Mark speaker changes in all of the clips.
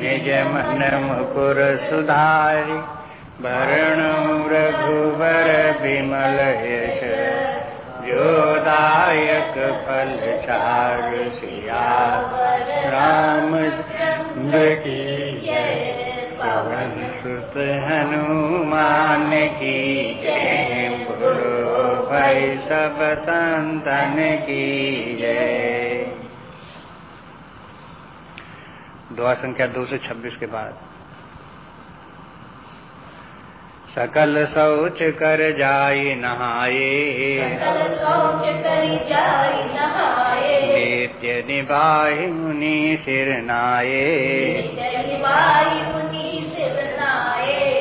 Speaker 1: निज मन मुकुर सुधारि वरण रघुवर विमल यश जोदायक फल चार सिया राम की पवन सुत हनुमान की जय बोलो सब संतन की जय दुआ संख्या दो सौ छब्बीस के बाद। सकल शौच कर जाय नहाए। नित्य निभाय मुनि सिर नाये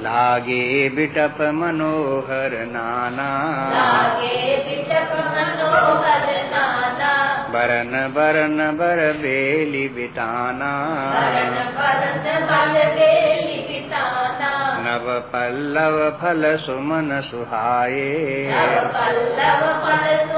Speaker 1: लागे बिटप मनोहर नाना। बरन बरन बर बेली बिताना। नव पल्लव फल सुमन सुहाए निज संपत्ति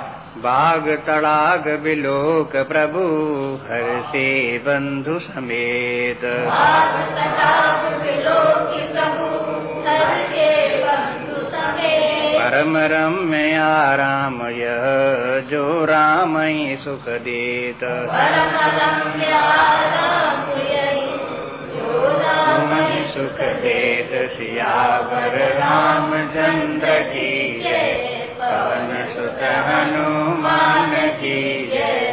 Speaker 1: बाग तड़ाग बिलोक प्रभु हर से बंधु समेत। परम रम्य आराम यह जो राम सुख देत। सुख देत। सियावर रामचंद्र की जय। पवन सुत हनुमान की जय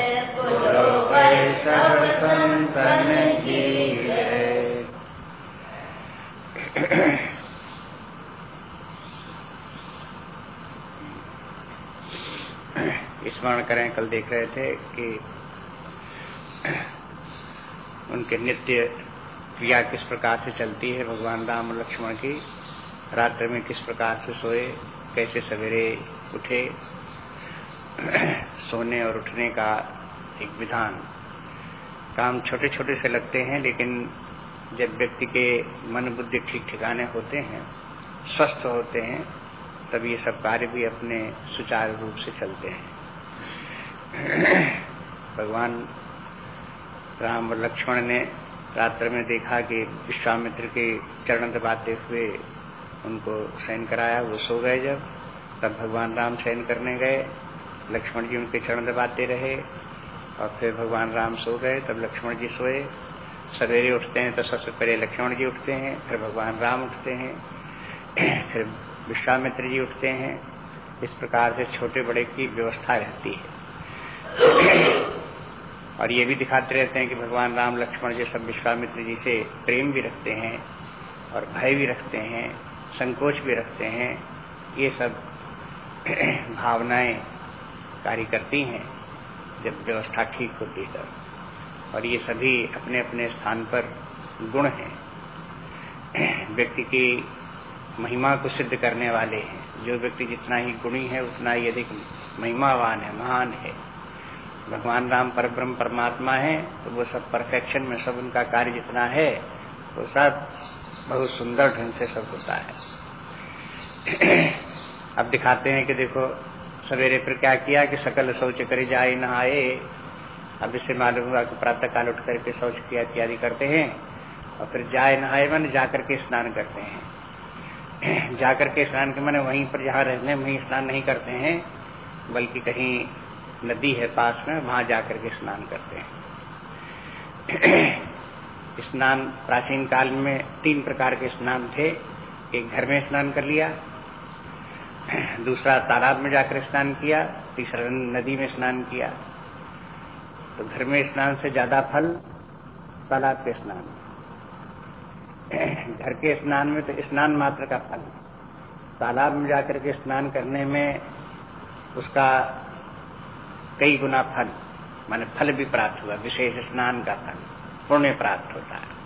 Speaker 1: सब संतन की स्मरण करें, कल देख रहे थे कि उनके नित्य क्रिया किस प्रकार से चलती है, भगवान राम और लक्ष्मण की। रात्र में किस प्रकार से सोए, कैसे सवेरे उठे, सोने और उठने का एक विधान। काम छोटे छोटे से लगते हैं, लेकिन जब व्यक्ति के मन बुद्धि ठीक ठिकाने होते हैं, स्वस्थ होते हैं, तब ये सब कार्य भी अपने सुचारू रूप से चलते हैं। भगवान राम और लक्ष्मण ने रात्र में देखा कि विश्वामित्र के चरण दबाते हुए उनको शयन कराया, वो सो गए जब। तब भगवान राम शयन करने गए। लक्ष्मण जी उनके चरण दबाते रहे और फिर भगवान राम सो गए। तब लक्ष्मण जी सोए। सवेरे उठते हैं तो सबसे पहले लक्ष्मण जी उठते हैं, फिर भगवान राम उठते हैं, फिर विश्वामित्र जी उठते हैं। इस प्रकार से छोटे बड़े की व्यवस्था रहती है। और ये भी दिखाते रहते हैं कि भगवान राम, लक्ष्मण जी सब विश्वामित्र जी से प्रेम भी रखते हैं और भय भी रखते हैं, संकोच भी रखते हैं। ये सब भावनाएँ कार्य करती हैं, जब व्यवस्था ठीक होती है। और ये सभी अपने अपने स्थान पर गुण हैं। व्यक्ति की महिमा को सिद्ध करने वाले हैं। जो व्यक्ति जितना ही गुणी है, उतना ही अधिक महिमावान है, महान है। भगवान राम पर ब्रह्म परमात्मा है तो वो सब परफेक्शन में सब उनका कार्य जितना है, वो सब बहुत सुंदर ढंग से सब होता है। अब दिखाते हैं कि देखो, सवेरे फिर क्या किया कि सकल शौच करे जाए, नहाए। अब इससे मालूम हुआ कि प्रातः काल उठ करके शौच किया इत्यादि करते हैं और फिर जाए, नहाए मन, जाकर के स्नान करते हैं। जाकर के स्नान के मैंने वहीं पर जहाँ रहने, वहीं स्नान नहीं करते हैं, बल्कि कहीं नदी है पास में, वहाँ जाकर के स्नान करते हैं। स्नान प्राचीन काल में तीन प्रकार के स्नान थे। एक घर में स्नान कर लिया दूसरा तालाब में जाकर स्नान किया, तीसरा नदी में स्नान किया। तो घर में स्नान से ज़्यादा फल, तालाब के स्नान। घर के स्नान में तो स्नान मात्र का फल। तालाब में जाकर के स्नान करने में उसका कई गुना फल, माने फल भी प्राप्त हुआ, विशेष स्नान का फल, पुण्य प्राप्त होता है।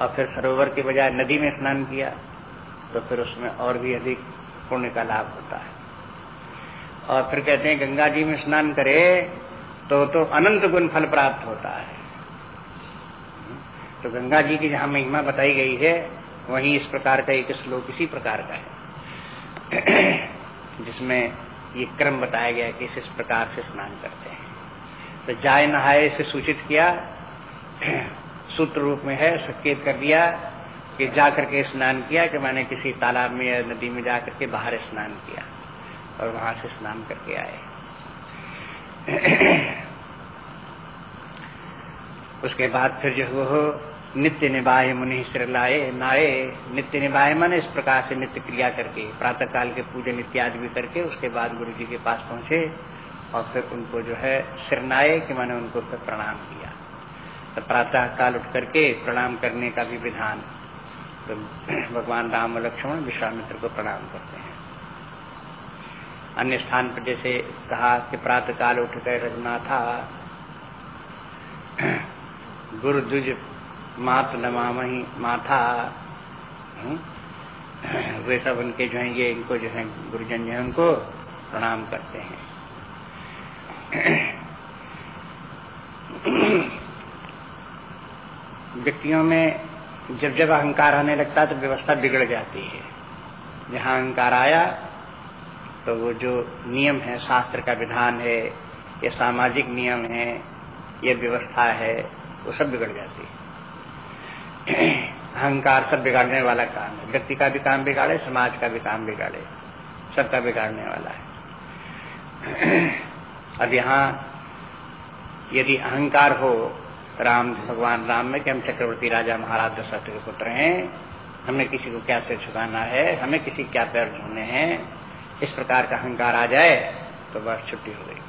Speaker 1: और फिर सरोवर के बजाय नदी में स्नान किया तो फिर उसमें और भी अधिक पुण्य का लाभ होता है। और फिर कहते हैं, गंगा जी में स्नान करे तो तो अनंत गुण फल प्राप्त होता है। तो गंगा जी की जहाँ महिमा बताई गई है, वहीं इस प्रकार का एक श्लोक इसी प्रकार का है। जिसमें ये क्रम बताया गया कि इस प्रकार से स्नान करते हैं। तो जाय नहाए से सूचित किया, सूत्र रूप में है, संकेत कर दिया कि जा करके स्नान किया कि मैंने किसी तालाब में या नदी में जाकर के बाहर स्नान किया और वहाँ से स्नान करके आए। उसके बाद फिर जो वो नित्य निभाए मुनि सिर लाए, नाए। नित्य निभाए मन इस प्रकार से नित्य क्रिया करके प्रातः काल के पूजन इत्यादि भी करके उसके बाद गुरु जी के पास पहुँचे और फिर उनको जो है सिरनाए कि मैंने उनको फिर प्रणाम किया। तो प्रातः काल उठ करके प्रणाम करने का भी विधान तो भगवान राम और लक्ष्मण विश्वामित्र को प्रणाम करते हैं। अन्य स्थान पर जैसे कहा कि प्रातः काल उठ गए रघुनाथा गुरु द्विज मात नमामही माथा हम्म, वे सब उनके जो है ये इनको जो है गुरुजन जो है उनको प्रणाम करते हैं। व्यक्तियों में जब जब अहंकार आने लगता है तो व्यवस्था बिगड़ जाती है। जहाँ अहंकार आया तो वो जो नियम है, शास्त्र का विधान है, ये सामाजिक नियम है, ये व्यवस्था है, वो सब बिगड़ जाती है। अहंकार सब बिगाड़ने वाला काम है। व्यक्ति का भी काम बिगाड़े, समाज का भी काम बिगाड़े, सबका बिगाड़ने वाला है। अब यहाँ यदि अहंकार हो राम, भगवान राम में कि हम चक्रवर्ती राजा महाराज दशरथ के पुत्र हैं, हमें किसी को क्या से झुकाना है, हमें किसी क्या पैर धोने हैं, इस प्रकार का अहंकार आ जाए तो बस छुट्टी हो गई।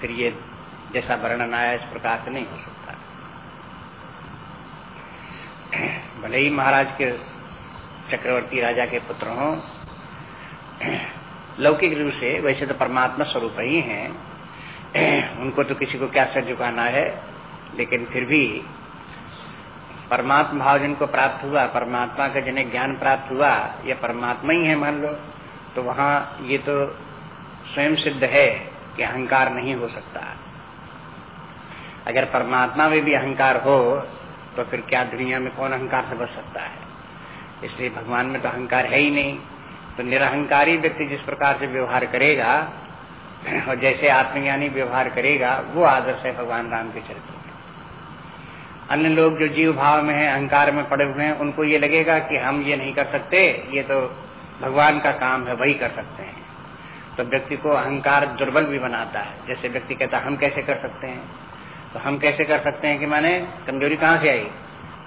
Speaker 1: फिर ये जैसा वर्णन आया, इस प्रकार से नहीं हो सकता। भले ही महाराज के चक्रवर्ती राजा के पुत्र हों, लौकिक रूप से वैसे तो परमात्मा स्वरूप ही हैं, उनको तो किसी को क्या सर झुकाना है लेकिन फिर भी परमात्मा भाव जिनको प्राप्त हुआ, परमात्मा का जिन्हें ज्ञान प्राप्त हुआ यह परमात्मा ही है, मान लो। तो वहाँ ये तो स्वयं सिद्ध है कि अहंकार नहीं हो सकता। अगर परमात्मा में भी अहंकार हो तो फिर क्या दुनिया में कौन अहंकार से बच सकता है? इसलिए भगवान में तो अहंकार है ही नहीं। तो निरहंकारी व्यक्ति जिस प्रकार से व्यवहार करेगा, और जैसे आत्मज्ञानी व्यवहार करेगा, वो आदर्श है भगवान राम के चरित्र अन्य लोग जो जीव भाव में है, अहंकार में पड़े हुए हैं, उनको ये लगेगा कि हम ये नहीं कर सकते, ये तो भगवान का काम है, वही कर सकते हैं। तो व्यक्ति को अहंकार दुर्बल भी बनाता है। जैसे व्यक्ति कहता हम कैसे कर सकते हैं? तो हम कैसे कर सकते हैं कि माने, कमज़ोरी कहाँ से आई?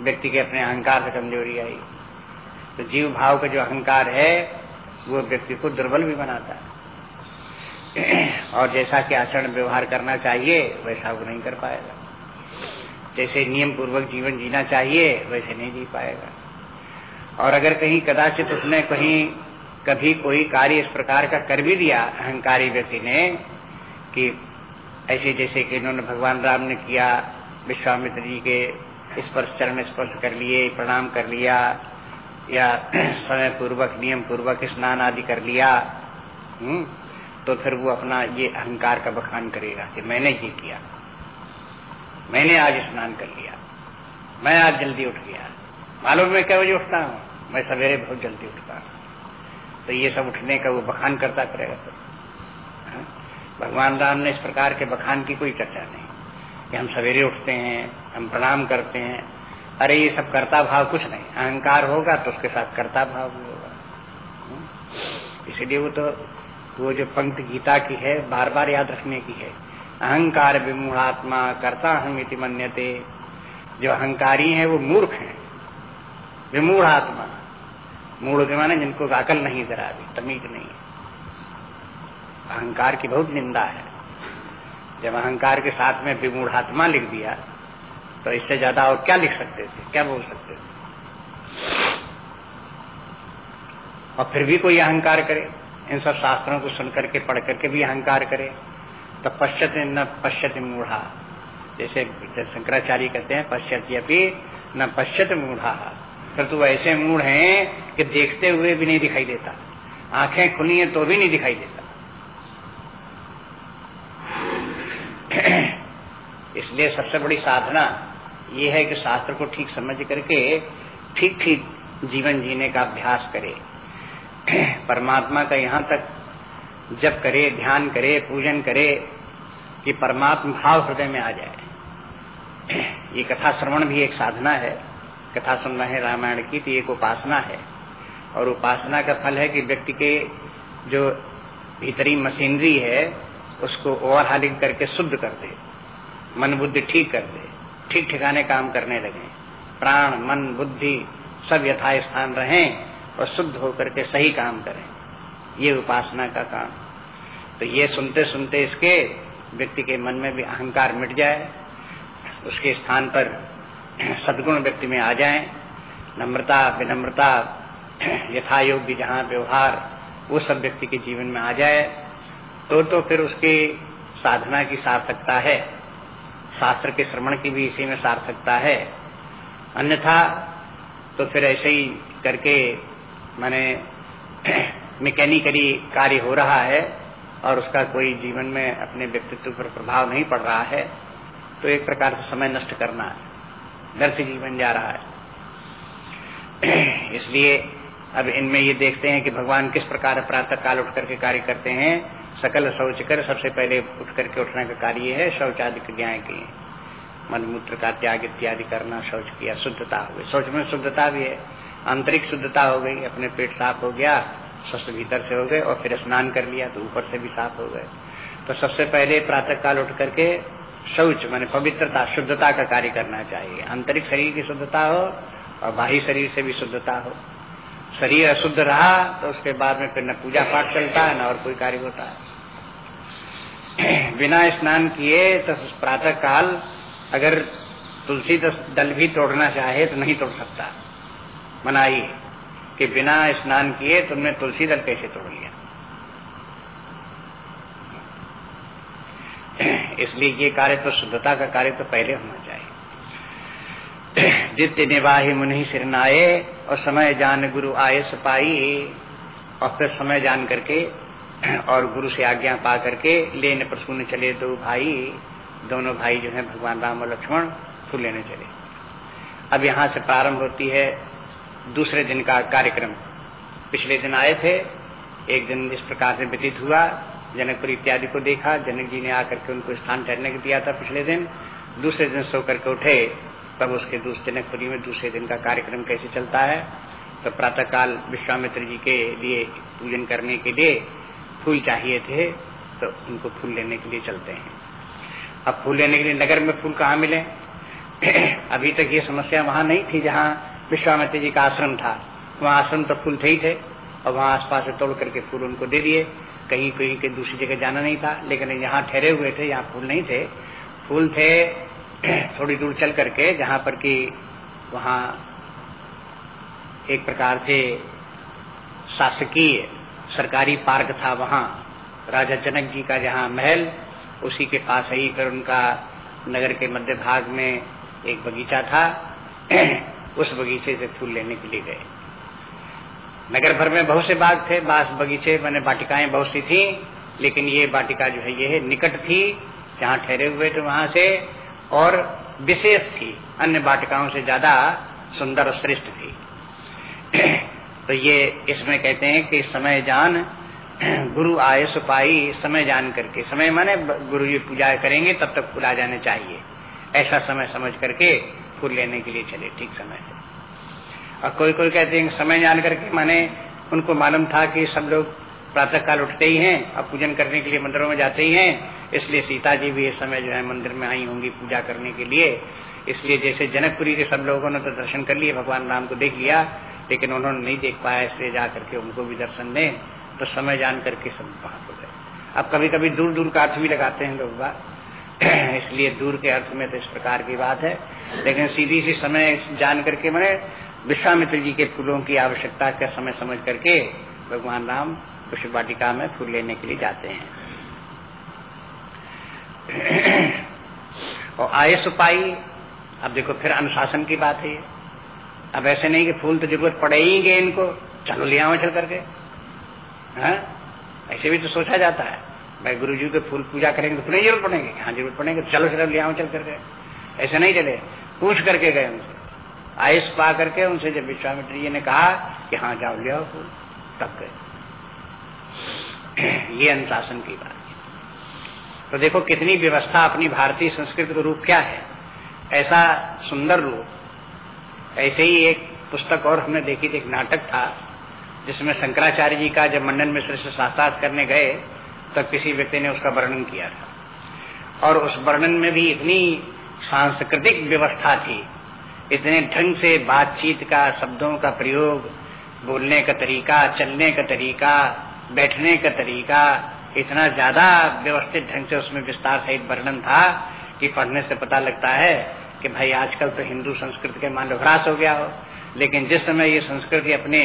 Speaker 1: व्यक्ति के अपने अहंकार से कमज़ोरी आई। तो जीव भाव का जो अहंकार है, वो व्यक्ति को दुर्बल भी बनाता है। और जैसा कि आचरण व्यवहार करना चाहिए, वैसा वो नहीं कर पाएगा। जैसे नियम पूर्वक जीवन जीना चाहिए, वैसे नहीं जी पाएगा और अगर कहीं कदाचित उसने कहीं कभी कोई कार्य इस प्रकार का कर भी दिया, अहंकारी व्यक्ति ने, कि ऐसे जैसे कि इन्होंने भगवान राम ने किया, विश्वामित्र जी के स्पर्श, चरण स्पर्श कर लिए, प्रणाम कर लिया, या समय पूर्वक नियम पूर्वक स्नान आदि कर लिया हुँ? तो फिर वो अपना ये अहंकार का बखान करेगा कि मैंने ये किया मैंने आज स्नान कर लिया। मैं आज जल्दी उठ गया। मालूम मैं क्या बजे उठता हूँ? मैं सवेरे बहुत जल्दी उठता हूँ। तो ये सब उठने का वो बखान करता करेगा तो। हाँ? भगवान राम ने इस प्रकार के बखान की कोई चर्चा नहीं। कि हम सवेरे उठते हैं, हम प्रणाम करते हैं। अरे ये सब कर्ता भाव कुछ नहीं। अहंकार होगा तो उसके साथ कर्ता भाव भी होगा। इसीलिए वो तो वो जो पंक्ति गीता की है, बार बार याद रखने की है। अहंकार विमूढ़ात्मा करता इति मन्यते। जो अहंकारी है, वो मूर्ख है। विमूढ़ आत्मा मूढ़ के माने जिनको अकल नहीं, जरा अभी तमीज नहीं है। अहंकार की बहुत निंदा है। जब अहंकार के साथ में विमूढ़ात्मा लिख दिया तो इससे ज़्यादा और क्या लिख सकते थे? क्या बोल सकते थे? और फिर भी कोई अहंकार करे? इन सब शास्त्रों को सुन करके पढ़ करके भी अहंकार करे। तो पश्चित न पश्चित मूढ़ा। जैसे शंकराचार्य कहते हैं पश्चित यपि न पश्चित मूढ़ा। परंतु तो ऐसे मूढ़ हैं कि देखते हुए भी नहीं दिखाई देता। आँखें खुली हैं तो भी नहीं दिखाई देता। इसलिए सबसे बड़ी साधना ये है कि शास्त्र को ठीक समझ करके ठीक ठीक जीवन जीने का अभ्यास करे। परमात्मा का यहाँ तक जब करे, ध्यान करे, पूजन करे कि परमात्मा भाव हृदय में आ जाए। ये कथा श्रवण भी एक साधना है। कथा सुन रहे हैं, रामायण की तो एक उपासना है। और उपासना का फल है कि व्यक्ति के जो भीतरी मशीनरी है, उसको ओवरहालिंग करके शुद्ध कर दे। मन बुद्धि ठीक कर दे। ठीक ठिकाने काम करने लगे। प्राण, मन, बुद्धि सब यथा स्थान रहें और शुद्ध होकर के सही काम करें। ये उपासना का काम। तो ये सुनते सुनते इसके व्यक्ति के मन में भी अहंकार मिट जाए, उसके स्थान पर सदगुण व्यक्ति में आ जाए, नम्रता, विनम्रता यथा योग्य जहाँ व्यवहार, वो सब व्यक्ति के जीवन में आ जाए तो तो फिर उसकी साधना की सार्थकता है। शास्त्र के श्रवण की भी इसी में सार्थकता है। अन्यथा तो फिर ऐसे ही करके मैंने मैकेनिकली कार्य हो रहा है और उसका कोई जीवन में अपने व्यक्तित्व पर प्रभाव नहीं पड़ रहा है तो एक प्रकार से समय नष्ट करना है, व्यर्थ जीवन जा रहा है। इसलिए अब इनमें ये देखते हैं कि भगवान किस प्रकार प्रातः काल उठ करके कार्य करते हैं। सकल शौच कर सबसे पहले उठ करके उठने का कार्य है शौच आदि क्रियाएँ की। मन मूत्र का त्याग इत्यादि करना, शौच किया, शुद्धता हो गई। शौच में शुद्धता भी है। आंतरिक शुद्धता हो गई, अपने पेट साफ़ हो गया स्वस्थ भीतर से हो गए और फिर स्नान कर लिया तो ऊपर से भी साफ़ हो गए। तो सबसे पहले प्रातः काल उठ करके शौच, माने पवित्रता, शुद्धता का कार्य करना चाहिए। आंतरिक शरीर की शुद्धता हो और बाह्य शरीर से भी शुद्धता हो। शरीर अशुद्ध रहा तो उसके बाद में फिर न पूजा पाठ चलता है न और कोई कार्य होता। है बिना स्नान किए तो प्रातः काल अगर तुलसी दल भी तोड़ना चाहे तो नहीं तोड़ सकता। मनाई कि बिना स्नान किए तुमने तुलसी दल कैसे तोड़ लिया? इसलिए ये कार्य तो शुद्धता का कार्य तो पहले होना चाहिए। जित्य निवाही मुनि सिरनाए और समय जान गुरु आए सपाई और फिर समय जान करके और गुरु से आज्ञा पा करके लेने पर प्रसून चले दो भाई, दोनों भाई जो है भगवान राम और लक्ष्मण, फूल लेने चले। अब यहाँ से प्रारंभ होती है दूसरे दिन का कार्यक्रम। पिछले दिन आए थे, एक दिन इस प्रकार से व्यतीत हुआ, जनकपुर इत्यादि को देखा, जनक जी ने आकर के उनको स्थान ठहरने को दिया था पिछले दिन। दूसरे दिन सो करके उठे, तब उसके जनकपुरी में दूसरे दिन का कार्यक्रम कैसे चलता है? तो प्रातःकाल विश्वामित्र जी के लिए पूजन करने के लिए फूल चाहिए थे तो उनको फूल लेने के लिए चलते हैं। अब फूल लेने के लिए नगर में फूल कहाँ मिले? अभी तक ये समस्या वहाँ नहीं थी जहाँ विश्वामित्र जी का आश्रम था। वहाँ आश्रम तो फूल थे ही थे। और वहाँ आसपास से तोड़ करके फूल उनको दे दिए। कहीं कहीं के दूसरी जगह जाना नहीं था। लेकिन यहाँ ठहरे हुए थे, यहाँ फूल नहीं थे। फूल थे थोड़ी दूर चल करके, जहाँ पर कि वहाँ एक प्रकार से शासकीय सरकारी पार्क था वहाँ। राजा जनक जी का जहाँ महल, उसी के पास ही फिर उनका नगर के मध्य भाग में एक बगीचा था। उस बगीचे से फूल लेने के लिए गए। नगर भर में बहुत से बाग थे, बास बगीचे मैंने बाटिकाएँ बहुत सी थी, लेकिन ये बाटिका जो है, ये निकट थी, जहाँ ठहरे हुए थे वहाँ से, और विशेष थी, अन्य बाटिकाओं से ज़्यादा सुंदर और श्रेष्ठ थी। तो ये इसमें कहते हैं कि समय जान, गुरु आय सुपाई समय जान करके, समय माने गुरु जी पूजा करेंगे, तब तक फूल जाने चाहिए। ऐसा समय समझ करके फूल लेने के लिए चले, ठीक समय से। और कोई कोई कहते हैं, समय जान करके माने उनको मालूम था कि सब लोग प्रातः काल उठते ही हैं और पूजन करने के लिए मंदिरों में जाते ही हैं, इसलिए सीता जी भी इस समय जो है मंदिर में आई होंगी पूजा करने के लिए। इसलिए जैसे जनकपुरी के सब लोगों ने तो दर्शन कर लिए, भगवान राम को देख लिया, लेकिन उन्होंने नहीं देख पाया, इसलिए जा करके उनको भी दर्शन दें तो समय जान करके सब वहाँ हो गए। अब कभी कभी दूर दूर का अर्थ भी लगाते हैं लोग बात। इसलिए दूर के अर्थ में तो इस प्रकार की बात है। लेकिन सीधी सी समय जान करके मैंने विश्वामित्र जी के फूलों की आवश्यकता का समय समझ करके भगवान राम पुष्प वाटिका में फूल लेने के लिए जाते हैं। और आय सुपाई, अब देखो फिर अनुशासन की बात है। अब ऐसे नहीं कि फूल तो ज़रूरत पड़ेगी इनको, चलो ले आओ चल करके। हाँ? ऐसे भी तो सोचा जाता है। भाई गुरु जी के फूल पूजा करेंगे तो नहीं ज़रूरत पड़ेंगे। हाँ ज़रूरत पड़ेंगे चलो चलो ले आओ चल करके ऐसे नहीं चले। पूछ करके गए उनसे। आयुष पा करके उनसे जब विश्वामित्र जी ने कहा कि हाँ जाओ, ले आओ फूल। तब गए। ये अनुशासन की बात तो देखो, कितनी व्यवस्था अपनी भारतीय संस्कृति का रूप क्या है। ऐसा सुंदर रूप। ऐसे ही एक पुस्तक और हमने देखी थी, एक नाटक था, जिसमें शंकराचार्य जी का जब मंडन मिश्र से साक्षात करने गए तब किसी व्यक्ति ने उसका वर्णन किया था। और उस वर्णन में भी इतनी सांस्कृतिक व्यवस्था थी, इतने ढंग से बातचीत का, शब्दों का प्रयोग, बोलने का तरीका, चलने का तरीका, बैठने का तरीका, इतना ज़्यादा व्यवस्थित ढंग से उसमें विस्तार सहित वर्णन था कि पढ़ने से पता लगता है कि भाई आजकल तो हिंदू संस्कृति के मान ह्रास हो गया हो। लेकिन जिस समय ये संस्कृति अपने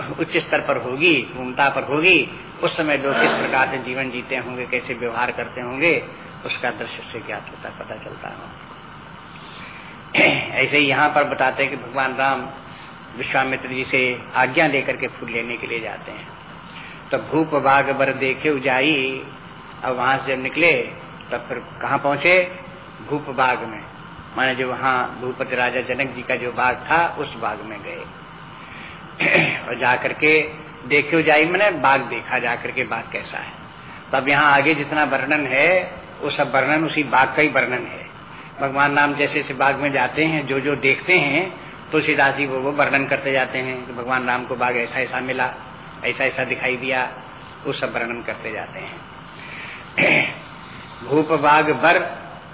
Speaker 1: उच्च स्तर पर होगी, पूर्णता पर होगी, उस समय लोग किस प्रकार से जीवन जीते होंगे, कैसे व्यवहार करते होंगे, उसका दृश्य से ज्ञात होता, पता चलता है। ऐसे ही यहाँ पर बताते हैं कि भगवान राम विश्वामित्र जी से आज्ञा लेकर के फूल लेने के लिए जाते हैं। तो भूप बाग बर देखे उजाई, अब वहाँ से जब निकले, तब फिर कहा पहुँचे? भूप बाग में। माने जो वहाँ भूपति राजा जनक जी का जो बाग था, उस बाग में गए। और जाकर के देखे जाई मैंने बाघ देखा जाकर के बाघ कैसा है। तब यहाँ आगे जितना वर्णन है, वो सब वर्णन उसी बाघ का ही वर्णन है। भगवान राम जैसे जैसे बाघ में जाते हैं जो जो देखते हैं, तुलसीदास जी वो वो वर्णन करते जाते हैं कि भगवान राम को बाघ ऐसा ऐसा मिला, ऐसा ऐसा दिखाई दिया, वो सब वर्णन करते जाते हैं। भूप बाघ बर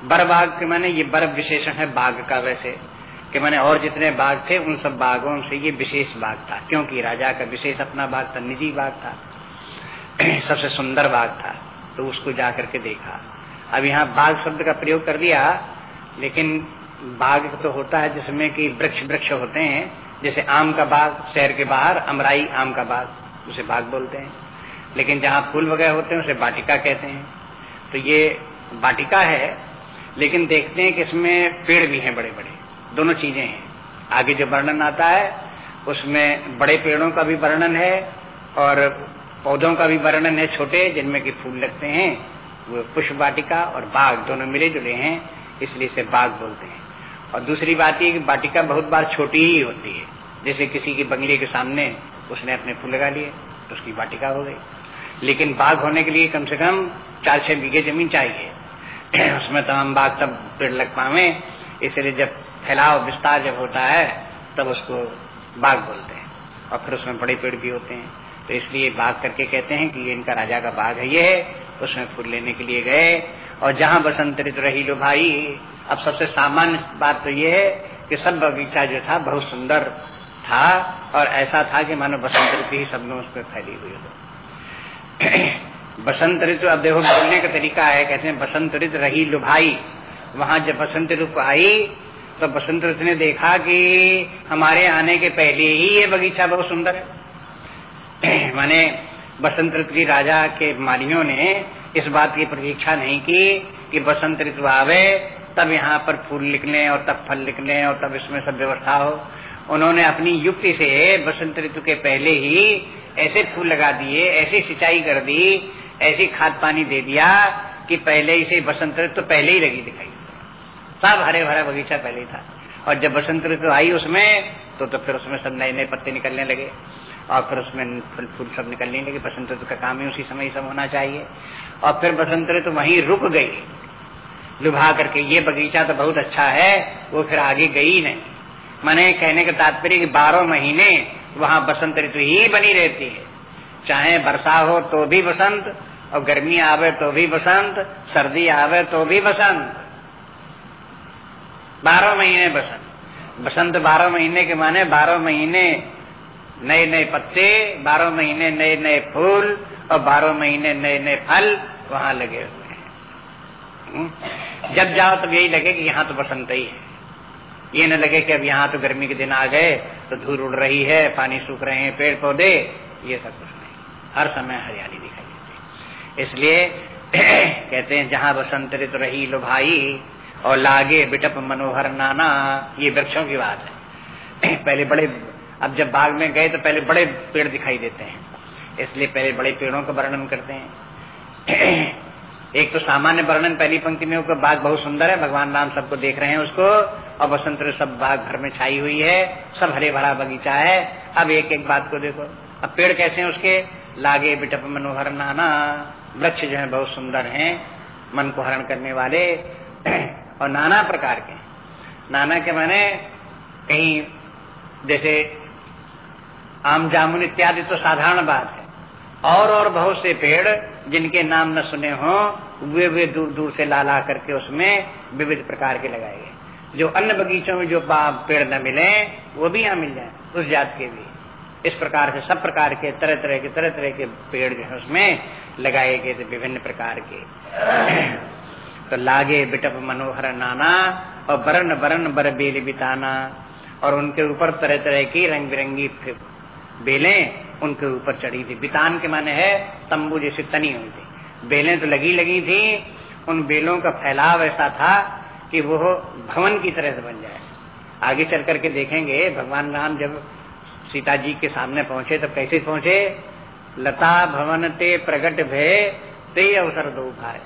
Speaker 1: बर बाघ के माने ये बर विशेषण है बाघ का वैसे। कि मैंने और जितने बाग थे, उन सब बागों से ये विशेष बाग था, क्योंकि राजा का विशेष अपना बाग था, निजी बाग था, सबसे सुंदर बाग था तो उसको जा करके देखा। अब यहाँ बाघ शब्द का प्रयोग कर दिया लेकिन बाग तो होता है जिसमें कि वृक्ष वृक्ष होते हैं, जैसे आम का बाग, शहर के बाहर, अमराई आम का बाग, उसे बाग बोलते हैं। लेकिन जहाँ फूल वगैरह होते हैं, उसे बाटिका कहते हैं। तो ये बाटिका है, लेकिन देखते हैं कि इसमें पेड़ भी हैं बड़े बड़े दोनों चीज़ें हैं। आगे जो वर्णन आता है, उसमें बड़े पेड़ों का भी वर्णन है और पौधों का भी वर्णन है छोटे, जिनमें कि फूल लगते हैं। वो पुष्प वाटिका और बाग दोनों मिले जुले हैं, इसलिए इसे बाग बोलते हैं। और दूसरी बात ये कि वाटिका बहुत बार छोटी ही होती है। जैसे किसी की बंगले के सामने उसने अपने फूल लगा लिए तो उसकी वाटिका हो गई। लेकिन बाग होने के लिए कम से कम चार छह बीघे ज़मीन चाहिए। उसमें तमाम बाग तब पेड़ लग पावे, इसलिए जब फैलाव, विस्तार जब होता है, तब उसको बाघ बोलते हैं और फिर उसमें बड़े पेड़ भी होते हैं। तो इसलिए बाघ करके कहते हैं कि ये इनका राजा का बाघ है। ये उसमें फूल लेने के लिए गए। और जहाँ बसंत ऋतु रही लो भाई, अब सबसे सामान्य बात तो ये है कि सब बगीचा जो था, बहुत सुंदर था और ऐसा था कि मानो बसंत ऋतु ही सब लोग उसमें फैली हुई हो। बसंत ऋतु अब देखो, बोलने का तरीका है, कहते हैं बसंत ऋतु रही लुभाई वहाँ जब बसंत ऋतु आई तो बसंत ऋतु ने देखा कि हमारे आने के पहले ही ये बगीचा बहुत सुंदर है। माने बसंत ऋतु की राजा के मालियों ने इस बात की प्रतीक्षा नहीं की कि बसंत ऋतु आवे, तब यहाँ पर फूल निकले और तब फल निकले और तब इसमें सब व्यवस्था हो। उन्होंने अपनी युक्ति से बसंत ऋतु के पहले ही ऐसे फूल लगा दिए, ऐसी सिंचाई कर दी, ऐसी खाद पानी दे दिया कि पहले ही से बसंत ऋतु तो पहले ही लगी दिखाई। सब हरे भरा बगीचा पहले था। और जब बसंत ऋतु आई उसमें तो तो फिर उसमें सब नए नए पत्ते निकलने लगे। और फिर उसमें फल, फूल सब निकलने लगे। बसंत ऋतु का काम ही उसी समय सब होना चाहिए। और फिर बसंत ऋतु वहीं रुक गई। लुभा करके, ये बगीचा तो बहुत अच्छा है, वो फिर आगे गई नहीं। मैंने कहने का तात्पर्य कि बारह महीने वहाँ बसंत ऋतु ही बनी रहती है। चाहे वर्षा हो तो भी बसंत, और गर्मी आवे तो भी बसंत, सर्दी आवे तो भी बसंत। बारह महीने बसंत। बसंत बारह महीने के माने बारह महीने नए नए पत्ते, बारह महीने नए नए फूल और बारह महीने नए नए फल वहाँ लगे हुए हैं। हम्म। जब जाओ तब यही लगे कि यहाँ तो बसंत ही है। ये न लगे कि अब यहाँ तो गर्मी के दिन आ गए तो धूल उड़ रही है, पानी सूख रहे हैं पेड़ पौधे ये सब कुछ नहीं। हर समय हरियाली दिखाई देती है। इसलिए कहते हैं, जहाँ बसंत ऋतु रही लो भाई और लागे बिटप मनोहर नाना, ये वृक्षों की बात है। पहले बड़े, अब जब बाग में गए तो पहले बड़े पेड़ दिखाई देते हैं। इसलिए पहले बड़े पेड़ों का वर्णन करते हैं। एक तो सामान्य वर्णन, पहली पंक्ति में ऊपर बाग बहुत सुंदर है, भगवान राम सबको देख रहे हैं उसको, और बसंत सब बाग घर में छाई हुई है, सब हरे भरा बगीचा है। अब एक एक बात को देखो, अब पेड़ कैसे हैं उसके? लागे बिटप मनोहर नाना, वृक्ष जो है बहुत सुंदर हैं, मन को हरण करने वाले। और नाना प्रकार के नाना के माने कहीं जैसे आम जामुन इत्यादि तो साधारण बात है। और और बहुत से पेड़ जिनके नाम न सुने हो, वे वे दूर दूर से ला ला करके उसमें विविध प्रकार के लगाए गए। जो अन्य बगीचों में जो पेड़ न मिले, वो भी यहाँ मिल जाए, उस जात के भी। इस प्रकार से सब प्रकार के तरह तरह के तरह तरह के पेड़ जो है उसमें लगाए गए थे विभिन्न प्रकार के। तो लागे बिटप मनोहर नाना और बरन बरन बर बेल बिताना। और उनके ऊपर तरह तरह की रंग बिरंगी बेलें उनके ऊपर चढ़ी थी। बितान के माने है, तंबू जैसे तनी हुई थी। बेलें तो लगी लगी थी, उन बेलों का फैलाव ऐसा था कि वो भवन की तरह से बन जाए। आगे चल करके देखेंगे, भगवान राम जब सीता जी के सामने पहुँचे, तब कैसे पहुँचे? लता भवन ते प्रगट भे ते अवसर दो भाई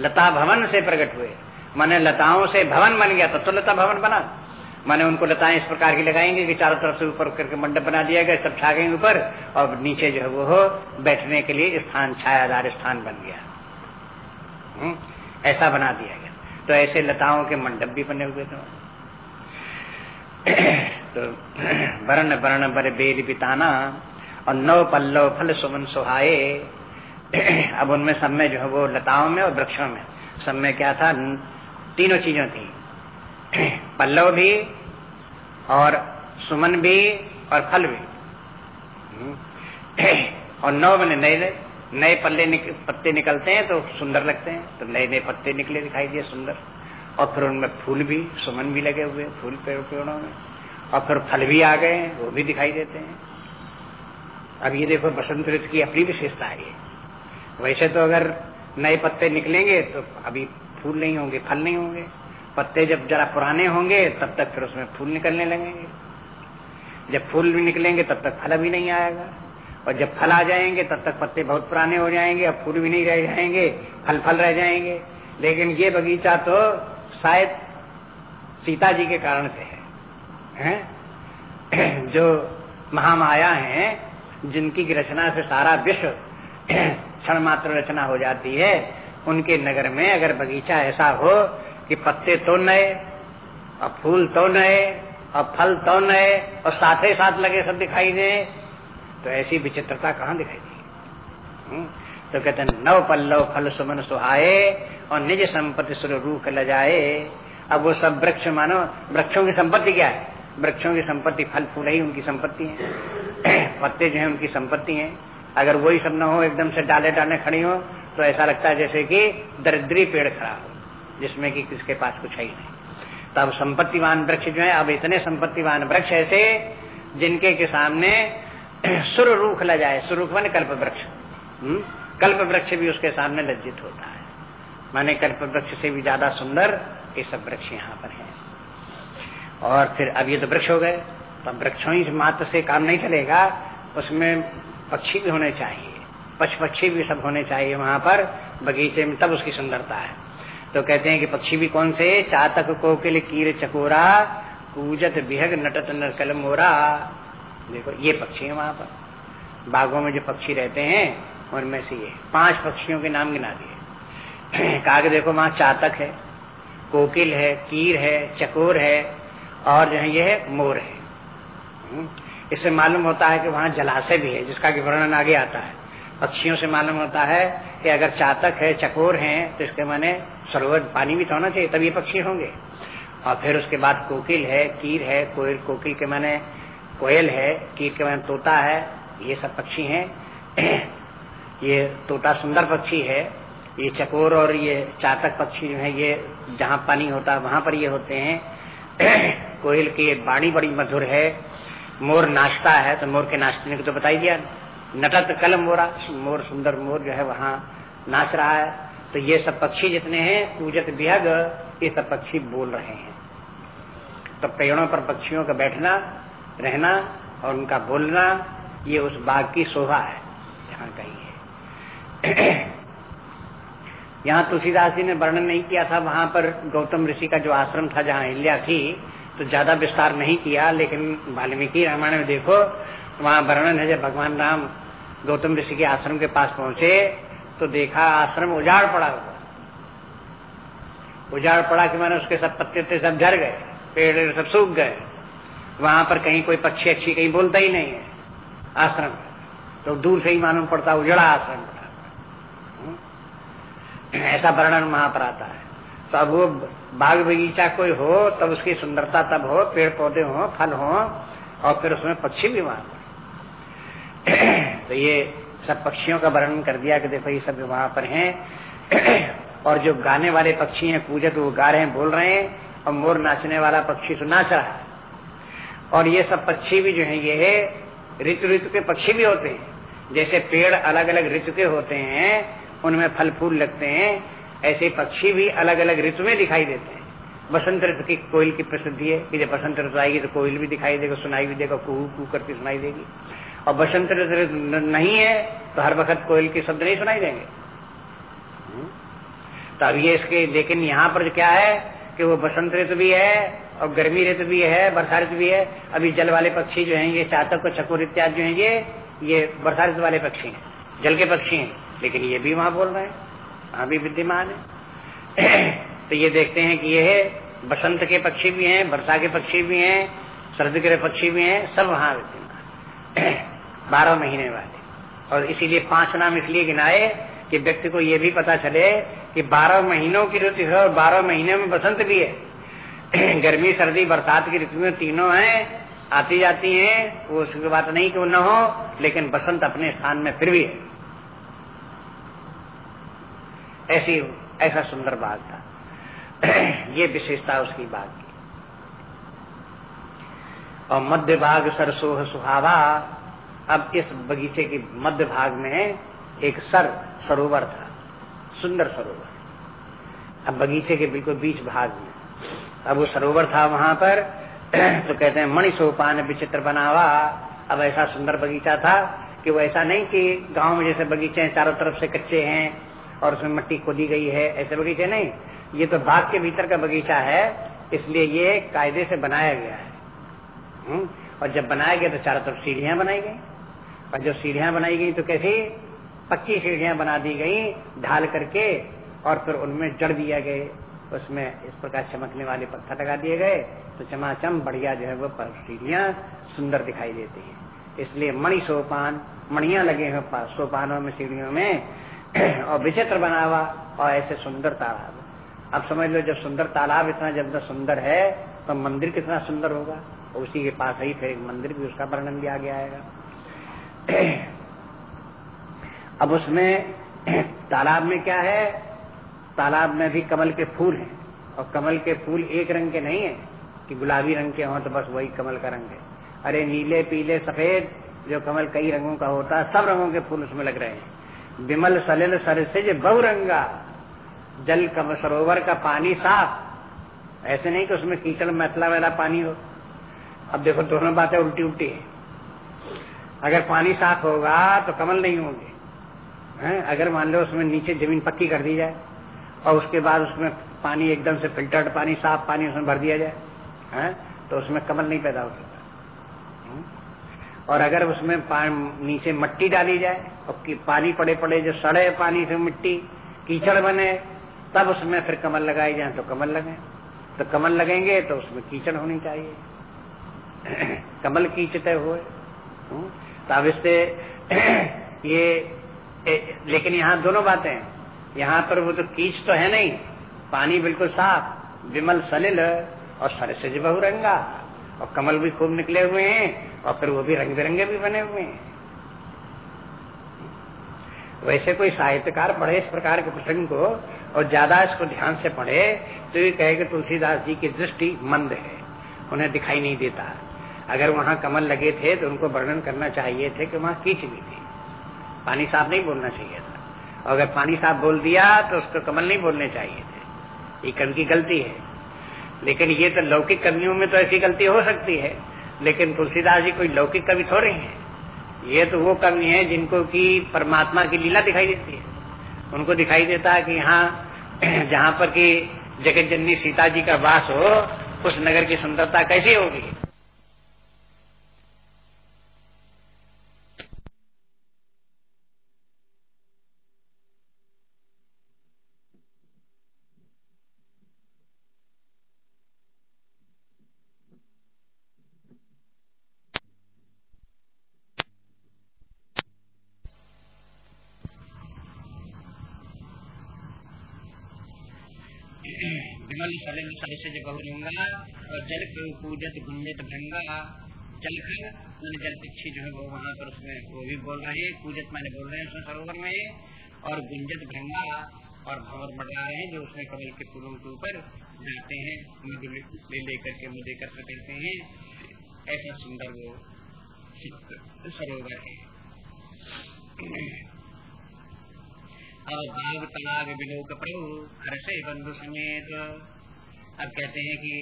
Speaker 1: लता भवन से प्रकट हुए। माने लताओं से भवन बन गया तब तो लता भवन बना। माने उनको लताएँ इस प्रकार की लगाएँगे कि चारों तरफ़ से ऊपर करके मंडप बना दिया गया, सब छा गए ऊपर, और नीचे जो है वो हो, बैठने के लिए स्थान, छायादार स्थान बन गया। हुँ? ऐसा बना दिया गया। तो ऐसे लताओं के मंडप भी बने हुए थे। तो वर्ण वर्ण बर बेद बिताना, और नव पल्लव फल सुमन सुहाए अब उनमें सब में जो है वो लताओं में और वृक्षों में। सब में क्या था? तीनों चीज़ों थी। पल्लव भी और सुमन भी और फल भी। और नौ मैंने नए नए पल्ले निक, पत्ते निकलते हैं तो सुंदर लगते हैं। तो नए नए पत्ते निकले दिखाई दिए सुंदर। और फिर उनमें फूल भी सुमन भी लगे हुए फूल पेड़ पेड़ों में। और फिर फल भी आ गए वो भी दिखाई देते हैं। अब ये देखो बसंत ऋतु की अपनी विशेषता है वैसे तो अगर नए पत्ते निकलेंगे तो अभी फूल नहीं होंगे फल नहीं होंगे। पत्ते जब जरा पुराने होंगे तब तक फिर उसमें फूल निकलने लगेंगे। जब फूल भी निकलेंगे तब तक फल भी नहीं आएगा। और जब फल आ जाएँगे तब तक पत्ते बहुत पुराने हो जाएँगे अब फूल भी नहीं रह जाएँगे फल फल रह जाएँगे। लेकिन ये बगीचा तो शायद सीता जी के कारण से है, है? जो महामाया है जिनकी रचना से सारा विश्व क्षण मात्र रचना हो जाती है। उनके नगर में अगर बगीचा ऐसा हो कि पत्ते तो नए और फूल तो नए और फल तो नए और साथ ही साथ लगे सब दिखाई दे तो ऐसी विचित्रता कहाँ दिखाई दी हम्म, तो कहते हैं नव पल्लव फल सुमन सुहाए और निज संपत्ति सुर रूख ल जाए अब वो सब वृक्ष मानो वृक्षों की संपत्ति क्या है? वृक्षों की संपत्ति फल फूल ही उनकी संपत्ति है। पत्ते जो है उनकी संपत्ति है। अगर वही सब न हो, एकदम से डाले डाले खड़ी हो तो ऐसा लगता है जैसे कि दरिद्री पेड़ खड़ा हो, जिसमें कि किसके पास कुछ है ही नहीं। तब संपत्तिवान वृक्ष जो है, अब इतने संपत्तिवान वृक्ष ऐसे, जिनके के सामने सुर रूख ल जाए सुरुख मान कल्प वृक्ष। हम्म? कल्प वृक्ष भी उसके सामने लज्जित होता है। माने कल्प वृक्ष से भी ज़्यादा सुंदर ये सब वृक्ष यहाँ पर है। और फिर अब ये तो वृक्ष हो गए तो वृक्षों ही मात्र से काम नहीं चलेगा, उसमें पक्षी भी होने चाहिए। पक्ष पक्षी भी सब होने चाहिए वहाँ पर बगीचे में तब उसकी सुंदरता है। तो कहते हैं कि पक्षी भी कौन से? चातक कोकिल कीर चकोरा कूजत बिहग नटत नरकल मोरा। देखो ये पक्षी है वहाँ पर। बागों में जो पक्षी रहते हैं उनमें से ये। पाँच पक्षियों के नाम गिना दिए। कहा देखो वहाँ चातक है कोकिल है कीर है चकोर है और जो है ये है मोर है। हम्म, इससे मालूम होता है कि वहाँ जलाशय भी है, जिसका कि वर्णन आगे आता है। पक्षियों से मालूम होता है कि अगर चातक है, चकोर है तो इसके माने सरोवर पानी भी तो होना चाहिए, तभी पक्षी होंगे। और फिर उसके बाद कोकिल है, कीर है, कोयल, कोकिल के माने कोयल है, कीर के माने तोता है, ये सब पक्षी हैं। ये तोता सुंदर पक्षी है, ये चकोर और ये चातक पक्षी जो है, ये जहाँ पानी होता है, वहाँ पर ये होते हैं। कोयल की बाणी बड़ी मधुर है मोर नाचता है तो मोर के नाचने को तो बताई दिया। नटत कल मोरा, मोर सुंदर मोर जो है वहाँ नाच रहा है। तो ये सब पक्षी जितने हैं, पूजत बिहग ये सब पक्षी बोल रहे हैं। तो पेड़ों पर पक्षियों का बैठना, रहना और उनका बोलना, ये उस बाग की शोभा है, जहाँ कही है। यहाँ तुलसीदास जी ने वर्णन नहीं किया था, वहाँ पर गौतम ऋषि का जो आश्रम था, जहाँ अहिल्या थी तो ज़्यादा विस्तार नहीं किया, लेकिन वाल्मीकि रामायण में देखो, वहाँ वर्णन है, जब भगवान राम गौतम ऋषि के आश्रम के पास पहुँचे तो देखा आश्रम उजाड़ पड़ा हुआ। उजाड़ पड़ा कि मैंने उसके सब पत्ते सब झर गए, पेड़ सब सूख गए। वहाँ पर कहीं कोई पक्षी अच्छी कहीं बोलता ही नहीं है, आश्रम। तो दूर से ही मालूम पड़ता उजड़ा आश्रम हम्म। ऐसा वर्णन वहाँ पर आता है। तो अब वो बाग बगीचा कोई हो, तब उसकी सुंदरता तब हो पेड़ पौधे हो, फल हो, और फिर उसमें पक्षी भी वहाँ तो ये सब पक्षियों का वर्णन कर दिया कि देखो ये सब वहाँ पर हैं। और जो गाने वाले पक्षी हैं पूजक वो गा रहे हैं, बोल रहे हैं, और मोर नाचने वाला पक्षी तो नाच रहा है। और ये सब पक्षी भी जो है, ये ऋतु ऋतु के पक्षी भी होते हैं। जैसे पेड़ अलग अलग ऋतु के होते हैं, उनमें फल फूल लगते हैं ऐसे पक्षी भी अलग अलग ऋतु में दिखाई देते हैं। बसंत ऋतु की कोयल की प्रसिद्धि है कि जब बसंत ऋतु आएगी तो कोयल भी दिखाई देगा, सुनाई भी देगा, कुहू कू करके सुनाई देगी। और बसंत ऋतु नहीं है तो हर वक्त कोयल के शब्द नहीं सुनाई देंगे। हम्म। तो अब ये इसके, लेकिन यहाँ पर क्या है कि वो बसंत ऋतु भी है और गर्मी ऋतु भी है वर्षा ऋतु भी है। अभी जल वाले पक्षी जो हैं, ये चातक और चकोर इत्यादि जो है, ये ये वर्षा ऋतु वाले पक्षी हैं, जल के पक्षी हैं। लेकिन ये भी वहाँ बोल रहे हैं। वहाँ भी विद्यमान है। तो ये देखते हैं कि ये बसंत के पक्षी भी हैं, वर्षा के पक्षी भी हैं, सर्द के पक्षी भी हैं, सब वहाँ विद्यमान बारह महीने वाले। और इसीलिए पाँच नाम इसलिए गिनाए कि व्यक्ति को ये भी पता चले कि बारह महीनों की ऋतु है और बारह महीने में बसंत भी है। गर्मी, सर्दी, बरसात की ऋतु में तीनों हैं, आती जाती हैं, वो उसकी बात नहीं कि वो न हो, लेकिन बसंत अपने स्थान में फिर भी है। ऐसी, ऐसा सुंदर बाग था। ये विशेषता उसकी बाग की। और मध्य भाग सरसोह सुहावा, अब इस बगीचे के मध्य भाग में एक सर सरोवर था, सुंदर सरोवर। अब बगीचे के बिल्कुल बीच भाग में। अब वो सरोवर था वहाँ पर तो कहते हैं, मणि सोपान विचित्र बनावा। अब ऐसा सुंदर बगीचा था कि वो ऐसा नहीं कि गाँव में जैसे बगीचे हैं, चारों तरफ़ से कच्चे हैं और उसमें मट्टी खोदी गई है, ऐसे बगीचे नहीं। ये तो बाग के भीतर का बगीचा है, इसलिए ये कायदे से बनाया गया है? हम्म? और जब बनाया गया तो चारों तरफ़ सीढ़ियाँ बनाई गई। और जब सीढ़ियाँ बनाई गई तो कैसी? पक्की सीढ़ियाँ बना दी गई, ढाल करके, और फिर उनमें जड़ दिया गए। उसमें इस प्रकार चमकने वाले पत्थर लगा दिए गए। तो चमाचम बढ़िया जो है वो सीढ़ियाँ सुंदर दिखाई देती है। इसलिए मणि सोपान, मणिया लगे हैं सोपानों में, सीढ़ियों में। और विचित्र बना हुआ और ऐसे सुंदर तालाब। अब समझ लो जब सुंदर तालाब इतना जब सुंदर है तो मंदिर कितना सुंदर होगा? उसी के पास ही फिर एक मंदिर भी, उसका वर्णन भी आगे आएगा। अब उसमें तालाब में क्या है? तालाब में भी कमल के फूल हैं। और कमल के फूल एक रंग के नहीं है, कि गुलाबी रंग के हों तो बस वही कमल का रंग है। अरे नीले, पीले, सफ़ेद, जो कमल कई रंगों का होता है, सब रंगों के फूल उसमें लग रहे हैं। विमल सलिल सरसिज बहुरंगा। जल कम सरोवर का पानी साफ़। ऐसे नहीं कि उसमें कीचड़ मैथला वाला पानी हो। अब देखो, दोनों बातें उल्टी उल्टी है। अगर पानी साफ़ होगा तो कमल नहीं होंगे। हैं? अगर मान लो उसमें नीचे ज़मीन पक्की कर दी जाए, और उसके बाद उसमें पानी एकदम से फिल्टर्ड पानी, साफ़ पानी उसमें भर दिया जाए, हैं? तो तो उसमें कमल नहीं पैदा हो सकता। हम्म? और अगर उसमें नीचे मट्टी डाली जाए और पानी पड़े पड़े जो सड़े पानी से मिट्टी कीचड़ बने तब उसमें फिर कमल लगाए जाए तो कमल लगे। तो कमल लगेंगे तो उसमें कीचड़ होनी चाहिए। कमल कीचते हुए। हम्म? तो अब इससे ये ए, लेकिन यहाँ दोनों बातें यहाँ पर वो तो कीच तो है नहीं। पानी बिल्कुल साफ़ विमल सलिल और सरसज बहुरंगा और कमल भी खूब निकले हुए हैं, और फिर वो भी रंग बिरंगे भी बने हुए हैं। वैसे कोई साहित्यकार पढ़े इस प्रकार के प्रसंग को, और ज़्यादा इसको ध्यान से पढ़े तो ये कहे कि तुलसीदास जी की दृष्टि मंद है, उन्हें दिखाई नहीं देता। अगर वहाँ कमल लगे थे तो उनको वर्णन करना चाहिए थे कि वहाँ कीच भी थी। पानी साफ़ नहीं बोलना चाहिए था। अगर पानी साफ़ बोल दिया तो उसको कमल नहीं बोलने चाहिए थे। ये कल की गलती है। लेकिन ये तो लौकिक कवियों में तो ऐसी गलती हो सकती है। लेकिन तुलसीदास जी कोई लौकिक कवि थोड़े हैं। ये तो वो कवि है जिनको की परमात्मा की लीला दिखाई देती है। उनको दिखाई देता है कि यहाँ जहाँ पर कि जगत जननी सीता जी का वास हो, उस नगर की सुंदरता कैसी होगी? विमल सलिंग सरिसज बहुलिंगा और जल पूजत गुंजत भंगा, जल मैंने जल पक्षी जो है वो वहाँ पर उसमें, वो भी बोल रहे हैं पूजत मैंने बोल रहे हैं, उसमें सरोवर में, और गुंजत भंगा, और भंवर बढ़ रहे हैं, जो उसमें कमल के फूलों के ऊपर जाते हैं मधु ले लेकर के मुझे एकत्र करते हैं, ऐसा सुंदर वो सरोवर है। और बाग तलाग विलोक प्रभु, हर से बंधु समेत अब कहते हैं कि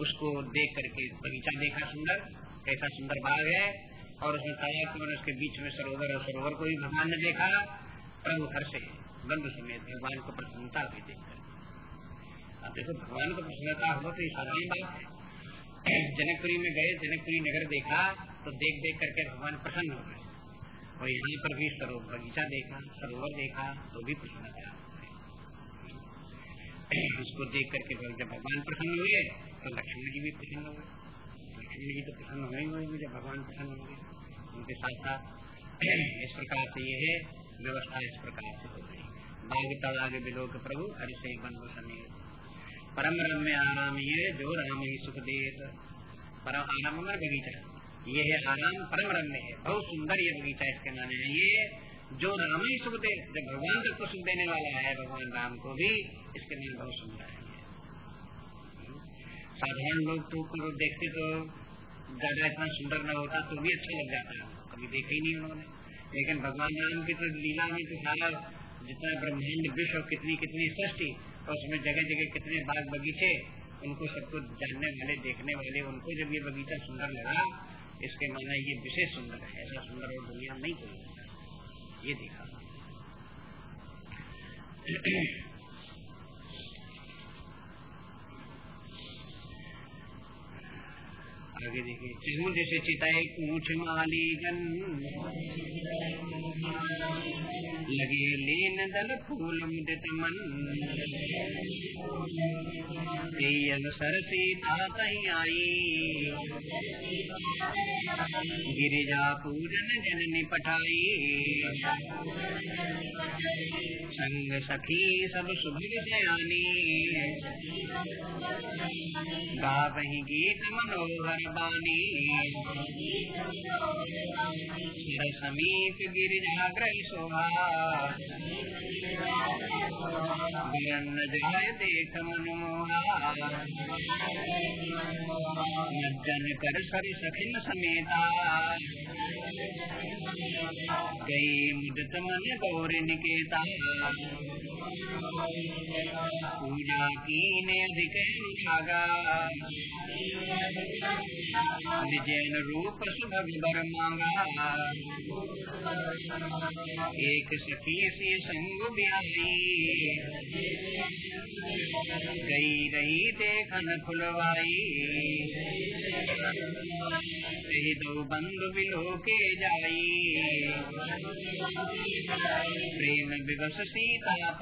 Speaker 1: उसको देख करके बगीचा देखा सुंदर, कैसा सुंदर बाग है, और उसमें के मैंने उसके बीच में सरोवर और सरोवर को भी भगवान ने देखा। प्रभु हर से बंधु समेत भगवान को प्रसन्नता भी देखकर। अब देखो, भगवान को प्रसन्नता हो तो ये साधारण बात है। जनकपुरी में गए, जनकपुरी नगर देखा तो देख देख करके भगवान प्रसन्न हो गए। और यहाँ पर भी सरोवर, बगीचा देखा, सरोवर देखा तो भी प्रसन्नता उसको देख करके जब भगवान प्रसन्न हुए? तो लक्ष्मण जी भी प्रसन्न हुए लक्ष्मण जी तो प्रसन्न हुए हुए जब भगवान प्रसन्न हुए उनके साथ साथ इस प्रकार से ये है, व्यवस्था इस प्रकार से हो गई। बाघ तलाग विलोक प्रभु, हरि से बंधु समेत परम रम्य आराम ये जो राम ही सुख दे परम आराम बगीचा। ये है आराम, परम रम्य है। बहुत सुंदर ये बगीचा इसके माने। है ये जो राम ही सुख दे जब भगवान तक को सुख देने वाला है, भगवान राम को भी इसके नाम बहुत सुंदर है। साधारण लोग तो देखते तो ज़्यादा इतना सुंदर न होता तो भी अच्छा लग जाता है। कभी देखा ही नहीं उन्होंने। लेकिन भगवान राम की तो लीला में तो सारा जितना ब्रह्मांड, विश्व कितनी कितनी सृष्टि, और उसमें जगह जगह कितने बाग बगीचे, उनको सबको जानने वाले, देखने वाले, उनको जब ये बगीचा सुंदर लगा, इसके माना ये विशेष सुंदर है। ऐसा सुंदर और दुनिया नहीं कोई ये देखा आगे देखिए चिहू जैसे चिताए ऊंच माली गन लगे लेन दल फूल मुदित मन। अवसर सीता कहीं आई। गिरिजा पूजन जननी पठाई संग सखी सब सुभग सयानी गावही गीत मनोहर बानी समीप गिरिजाग्रह शोभा। जाय देख मज्जन कर सर सखिन समेता। गई मुदत मन गौर निकेता। पूजा की ने अधिक निजैन रूप सुभग बर मांगा एक सखी से संग ब्याही गई रही देखन फुलवाई दो बंधु बिलो के जाई प्रेम विवश सीता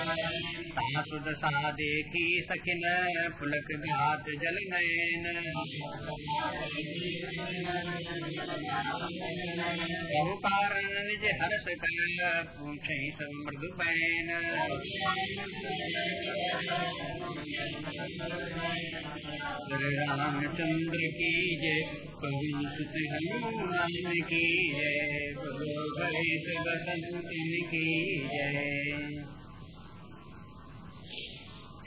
Speaker 1: आई सुदशा देखी सखिन पुलक घात जल नयन बहु कारण निज हर्ष कर पूछ सब मृदु बैन रामचंद्र की जय पवन सुत हनुमान की जय बसंत की जय।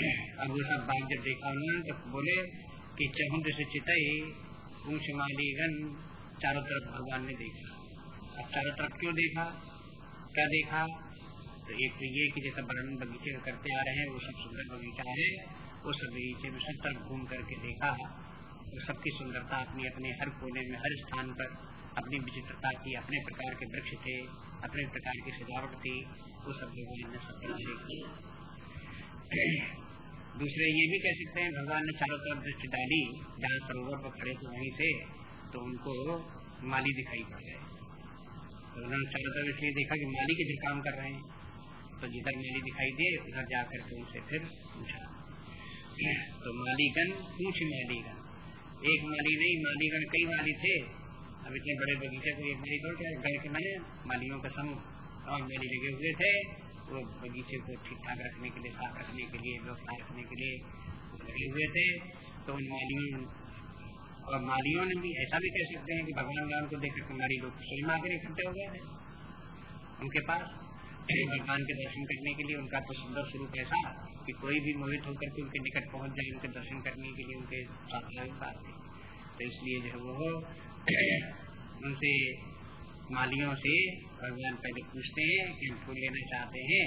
Speaker 1: अब वो सब बात जब देखा उन्होंने तो बोले कि चहुंड से चितई पूछ मालीगन चारों तरफ़ भगवान ने देखा अब चारों तरफ़ क्यों देखा क्या देखा तो एक तो ये कि जैसा वर्णन बगीचे का करते आ रहे हैं वो सब सुंदर बगीचा है वो सब बगीचे में सब तरफ़ घूम करके देखा वो सबकी सुंदरता अपनी अपने हर कोने में हर स्थान पर अपनी विचित्रता की अपने प्रकार के वृक्ष थे अपने प्रकार की सजावट थी वो सब लोगों ने सब देखी दूसरे ये भी कह सकते हैं, भगवान ने चारों तरफ़ दृष्टि डाली, जहाँ सरोवर पर खड़े थे वहीं से तो उनको माली दिखाई पड़ गए। तो उन्होंने चारों तरफ़ इसलिए देखा कि माली के काम कर रहे हैं। तो जिधर माली दिखाई दिए उधर जाकर के उनसे फिर पूछा। तो मालीगण, पूछ मालीगण। एक माली नहीं, मालीगण कई माली थे। अब इतने बड़े बगीचे को एक माली थोड़ा गए के मैंने मालियों का समूह। और मेरी लगे हुए थे वो बगीचे को ठीक ठाक रखने के लिए, साफ़ रखने के लिए व्यवस्था रखने के लिए लगे हुए थे। तो उन मालियों और मालियों ने भी ऐसा भी कह सकते हैं कि भगवान राम को देखकर कुमारी लोग स्वयं आकर इकट्ठे हो गए थे। उनके पास भगवान के दर्शन करने के लिए उनका तो सुंदर स्वरूप ऐसा कि कोई भी मोहित होकर के उनके निकट पहुँच जाए, उनके दर्शन करने के लिए उनके साथ। तो इसलिए जो है वो उनसे मालियों से भगवान पहले पूछते हैं कि हम फूल लेना चाहते हैं,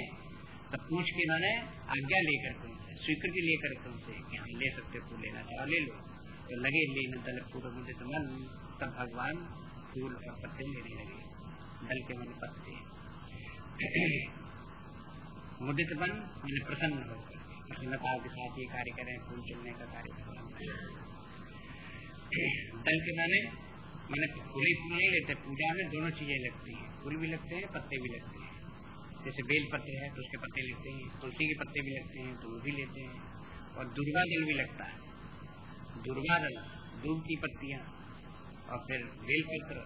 Speaker 1: तब पूछ के इन्होंने आज्ञा लेकर के उनसे स्वीकृति लेकर के उनसे कि हम ले सकते फूल लेना चाहो, ले लो। तो लगे लेने दल फूल तो मन, तब भगवान फूल और पत्ते लेने लगे। दल के मन पत्ते। मुदित बन मैंने प्रसन्न होकर प्रसन्नता के साथ ये कार्य करें, फूल चलने का कार्य दल के माने मैंने फूल फूल नहीं लेते पूजा में दोनों चीज़ें लगती हैं। फूल भी लगते हैं, पत्ते भी लगते हैं। जैसे बेल पत्ते हैं तो उसके पत्ते लगते हैं। तुलसी के पत्ते भी लगते हैं तो वो भी लेते हैं। और दुर्गा दल भी लगता है। दुर्गा दल दूध की पत्तियाँ, और फिर बेल पत्र,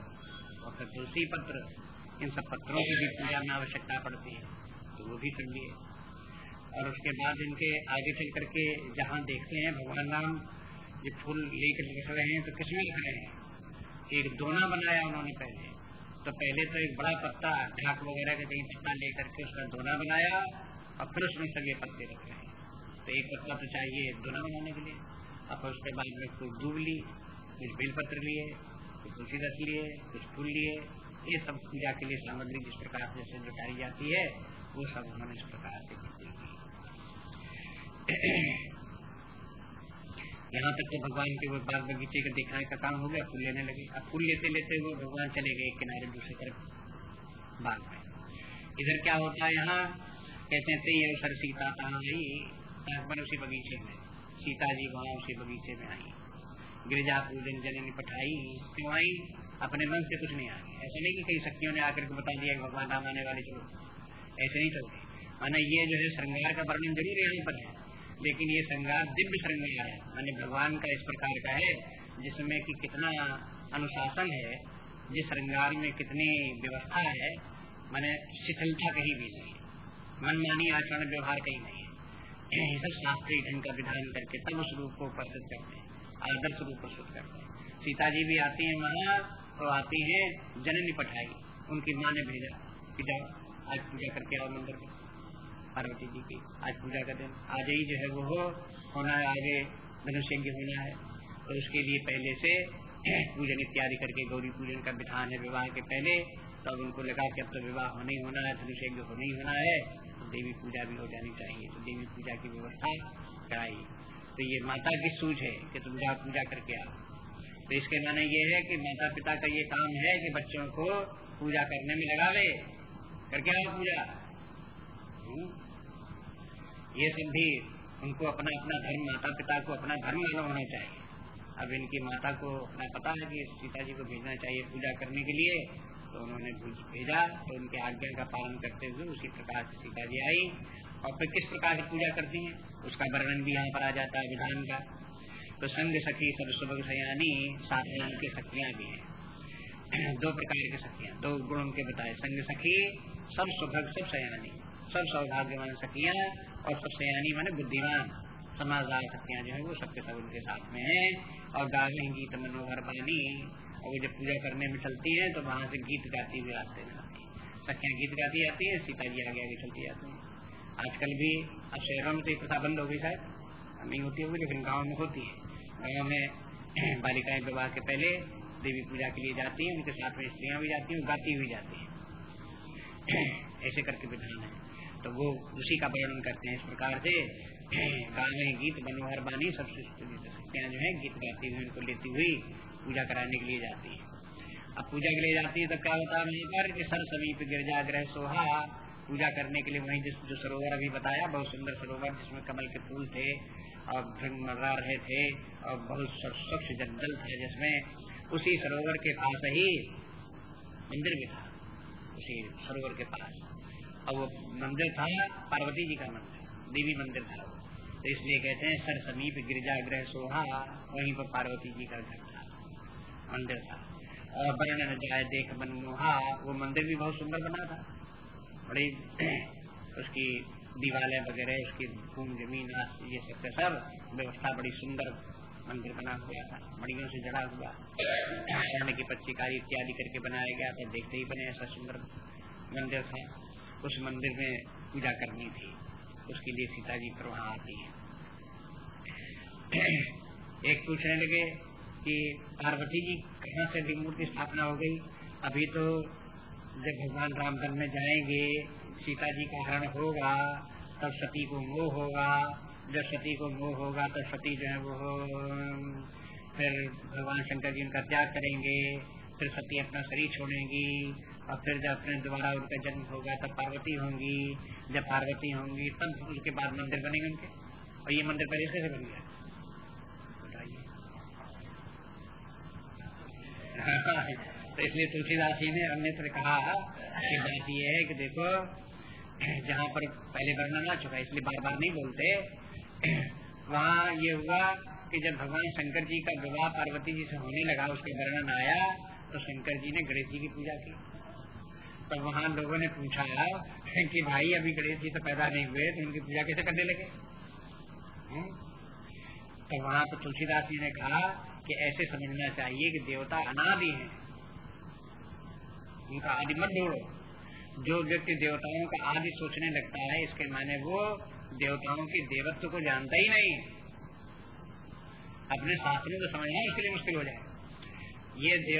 Speaker 1: और फिर तुलसी पत्र, इन सब पत्रों की भी पूजा में आवश्यकता पड़ती है तो वो भी सब लिए। और उसके बाद इनके आगे चल करके जहाँ देखते हैं, भगवान राम, ये फूल लेकर लिख रहे हैं तो किसमें लिख रहे हैं? एक दोना बनाया उन्होंने पहले। तो पहले तो एक बड़ा पत्ता, ढाक वगैरह का कहीं पत्ता लेकर के उसका दोना बनाया और फिर उसमें सब ये पत्ते रख रहे तो एक पत्ता तो चाहिए दोना बनाने के लिए। और फिर उसके बाद में कुछ दूब ली, कुछ बेलपत्र लिए, कुछ तुलसी रस लिए, कुछ फूल लिए। ये सब पूजा के लिए सामग्री जिस प्रकार से जुटाई जाती है, वो सब उन्होंने इस प्रकार से यहाँ तक तो भगवान के वो बाग बगीचे का दिखाने का काम हो गया, फूल लेने लगे। अब फूल लेते लेते हुए भगवान चले गए किनारे दूसरी तरफ़, बाग में। इधर क्या होता है यहाँ? कहते हैं ये अवसर सीता आई? उसी बगीचे में। सीता जी वहाँ उसी बगीचे में आई। गिरजा पूजन जननी पठाई क्यों आई? अपने मन से कुछ नहीं आई ऐसा नहीं कि कई शक्तियों ने आकर के बता दिया भगवान राम आने वाले चलो। ऐसे नहीं चलते। माना ये जो है, श्रृंगार का वर्णन ज़रूर यहाँ पर है। लेकिन ये श्रृंगार दिव्य श्रृंगार है। मानी भगवान का इस प्रकार का है, जिसमें कि कितना अनुशासन है, जिस श्रृंगार में कितनी व्यवस्था है, मैंने शिथिलता कहीं भी नहीं मनमानी आचरण व्यवहार कहीं नहीं है। सब शास्त्रीय ढंग का विधान करके तब उस रूप को प्रस्तुत करते हैं, आदर्श रूप प्रस्तुत करते हैं। सीता जी भी आती है वहाँ तो आती है जननी पठाई, उनकी माँ ने भेजा कि जाओ, आज पूजा करके आओ मंदिर में। पार्वती जी की। आज पूजा का दिन। आज ही जो है वो हो होना है, आगे धनुष यज्ञ होना है। तो उसके लिए पहले से पूजन इत्यादि करके गौरी पूजन का विधान है विवाह के पहले। तब तो उनको लगा कि अब तो विवाह होने ही होना है धनुष यज्ञ होने ही होना है। तो देवी पूजा भी हो जानी चाहिए। तो देवी पूजा की व्यवस्था कराई। तो ये माता की सूझ है कि तुम जाओ पूजा करके आओ। तो इसके माने ये है कि माता पिता का ये काम है कि बच्चों को पूजा करने में लगावे। करके आओ पूजा। हम्म। ये भी उनको अपना अपना धर्म माता पिता को अपना धर्म मालूम होना चाहिए। अब इनकी माता को अपना पता है कि सीता जी को भेजना चाहिए पूजा करने के लिए तो उन्होंने भेजा तो उनके आज्ञा का पालन करते हुए उसी प्रकार से सीता जी आई, और फिर किस प्रकार की पूजा करती है, उसका वर्णन भी यहाँ पर आ जाता है विधान का। तो संग सखी सब सुबह सयानी साथ में उनकी भी हैं। दो प्रकार की सखियाँ, दो गुण उनके बताए। संग सखी, सब सुभग, सब सयानी, सब सौभाग्यवान सखियाँ और सब सयानी माने बुद्धिमान समाजदार सखियाँ जो है, वो सबके सब उनके साथ में है। और गावे गीत मनोहर पानी और वो जब पूजा करने में चलती है तो वहाँ से गीत गाती हुई रास्ते में आती है। सखियाँ गीत गाती जाती है, सीता जी आगे आगे चलती जाती है। आजकल भी अब शहरों में तो प्रथा बंद हो गई शायद। नहीं होती होगी, लेकिन गाँव में होती है। गाँव में बालिकाएँ विवाह के पहले देवी पूजा के लिए जाती हैं, उनके साथ में स्त्रियाँ भी जाती हैं गाती हुई जाती हैं। ऐसे करके विधान है। तो वो उसी का वर्णन करते हैं इस प्रकार से गाने गीत मनोहर बानी सबसे जो है, गीत गाती हुई उनको लेती हुई पूजा कराने के लिए जाती है। अब पूजा के लिए जाती है तो क्या होता है पर कि सर समीप गिरजा ग्रह सोहा। पूजा करने के लिए वहीं जिस, जो सरोवर अभी बताया, बहुत सुंदर सरोवर जिसमें कमल के फूल थे और भृंग मर्रा रहे थे और बहुत स्वच्छ जंगल थे जिसमें उसी सरोवर के पास ही मंदिर भी था, उसी सरोवर के पास। और वो मंदिर था, पार्वती जी का मंदिर, देवी मंदिर था। तो इसलिए कहते हैं, सर समीप गिरजा ग्रह सोहा, वहीं पर पार्वती जी का घर था, मंदिर था। और वर्ण न जाए देख मनमोहा वो मंदिर भी बहुत सुंदर बना था। बड़ी उसकी दीवारें वगैरह, उसकी भूमि, ज़मीन ये सब सब व्यवस्था बड़ी सुंदर मंदिर बना हुआ था मड़ियों से जड़ा हुआ। स्वर्ण की पच्चीकारी इत्यादि करके बनाया गया था, देखते ही बने, ऐसा सुंदर मंदिर था। उस मंदिर में पूजा करनी थी। उसके लिए सीता जी पर वहाँ आती है। एक पूछने लगे कि, पार्वती जी, कहाँ से मूर्ति स्थापना हो गई? अभी तो जब भगवान रामधन में जाएँगे सीता जी का हरण होगा, तब सती को मोह होगा। जब सती को मोह होगा तो सती जो है वो फिर भगवान शंकर जी उनका त्याग करेंगे, फिर सती अपना शरीर छोड़ेंगी। और फिर जब अपने दोबारा उनका जन्म होगा, तब पार्वती होंगी, जब पार्वती होंगी, तब उनके बाद मंदिर बनेंगे उनके। और ये मंदिर पहले से बन गया। बताइए। तो इसलिए तुलसीदास जी ने अन्यत्र कहा कि बात ये है कि देखो, जहाँ पर पहले वर्णन आ चुका इसलिए बार बार नहीं बोलते। वहाँ ये हुआ कि जब भगवान शंकर जी का विवाह पार्वती जी से होने लगा, उसके वर्णन आया तो शंकर जी ने गणेश जी की पूजा की। तो वहाँ लोगों ने पूछा कि भाई अभी गणेश जी तो पैदा नहीं हुए तो उनकी पूजा कैसे करने लगे? हम्म? तो वहाँ पर तुलसीदास जी ने कहा कि ऐसे समझना चाहिए कि देवता अनादि हैं। उनका आदि मत ढूंढो। जो व्यक्ति देवताओं का आदि सोचने लगता है, इसके माने वो देवताओं के देवत्व को जानता ही नहीं अपने शास्त्रों को समझना उसके लिए मुश्किल हो जाए। ये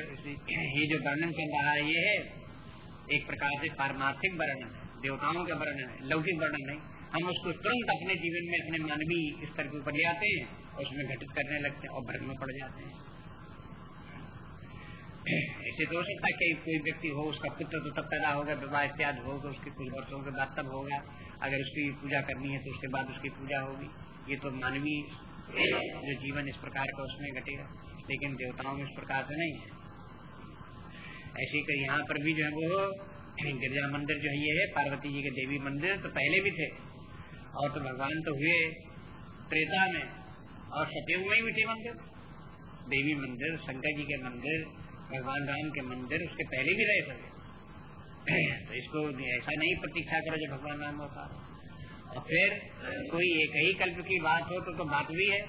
Speaker 1: ये जो वर्णन चल रहा है, ये है एक प्रकार से पारमार्थिक वर्णन है, देवताओं का वर्णन है, लौकिक वर्णन नहीं। हम उसको तुरंत अपने जीवन में, अपने मानवीय स्तर के ऊपर ले आते हैं और उसमें घटित करने लगते हैं और भ्रम में पड़ जाते हैं। ऐसे तो हो सकता है कोई व्यक्ति हो, उसका पुत्र तो तब पैदा होगा, विवाह इत्यादि होगा, उसके कुछ वर्षों के बाद तब होगा। अगर उसकी पूजा करनी है तो उसके बाद उसकी पूजा होगी। ये तो मानवीय जो जीवन इस प्रकार का उसमें घटेगा, लेकिन देवताओं में इस प्रकार से नहीं है। ऐसे ही यहाँ पर भी जो है वो गिरजा मंदिर जो है ये है पार्वती जी के देवी मंदिर तो पहले भी थे। और तो भगवान तो हुए त्रेता में और सतयुग में भी थे मंदिर। देवी मंदिर शंकर जी के मंदिर भगवान राम के मंदिर उसके पहले भी रहे सके तो इसको ऐसा नहीं प्रतीक्षा करो जो भगवान राम होता। और फिर कोई एक ही कल्प की बात हो तो, तो बात भी है।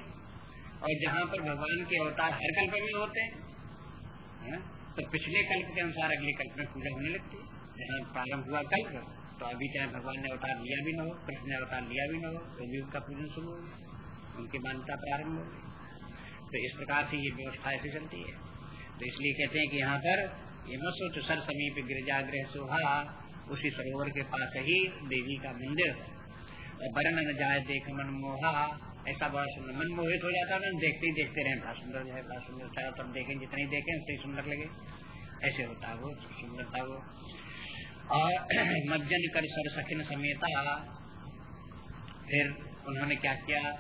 Speaker 1: और जहाँ पर भगवान के अवतार हर कल्प में होते हैं? तो पिछले कल्प के अनुसार अगले कल्प में पूजा होने लगती है। जहाँ प्रारंभ हुआ कल्प तो अभी चाहे भगवान ने अवतार लिया भी न हो, कृष्ण ने अवतार लिया भी न हो तो भी उसका पूजन शुरू हो उनकी मान्यता प्रारंभ हो तो इस प्रकार से ये व्यवस्था ऐसी चलती है। तो इसलिए कहते हैं कि यहाँ पर ये मत सोचो, सर समीप गिरजाग्रह सोहा, उसी सरोवर के पास ही देवी का मंदिर। है और बरन न जाए देख मन मोहा ऐसा बड़ा सुंदर, मन मोहित हो जाता है देखते ही देखते रहे। बड़ा सुंदर है, बड़ा सुंदर, चारों तरफ़ देखें, जितनी देखें, उतनी सुंदर लगे। ऐसे होता है वो, सुंदरता वो। और मज्जन कर सर सखिन समेता। फिर उन्होंने क्या किया?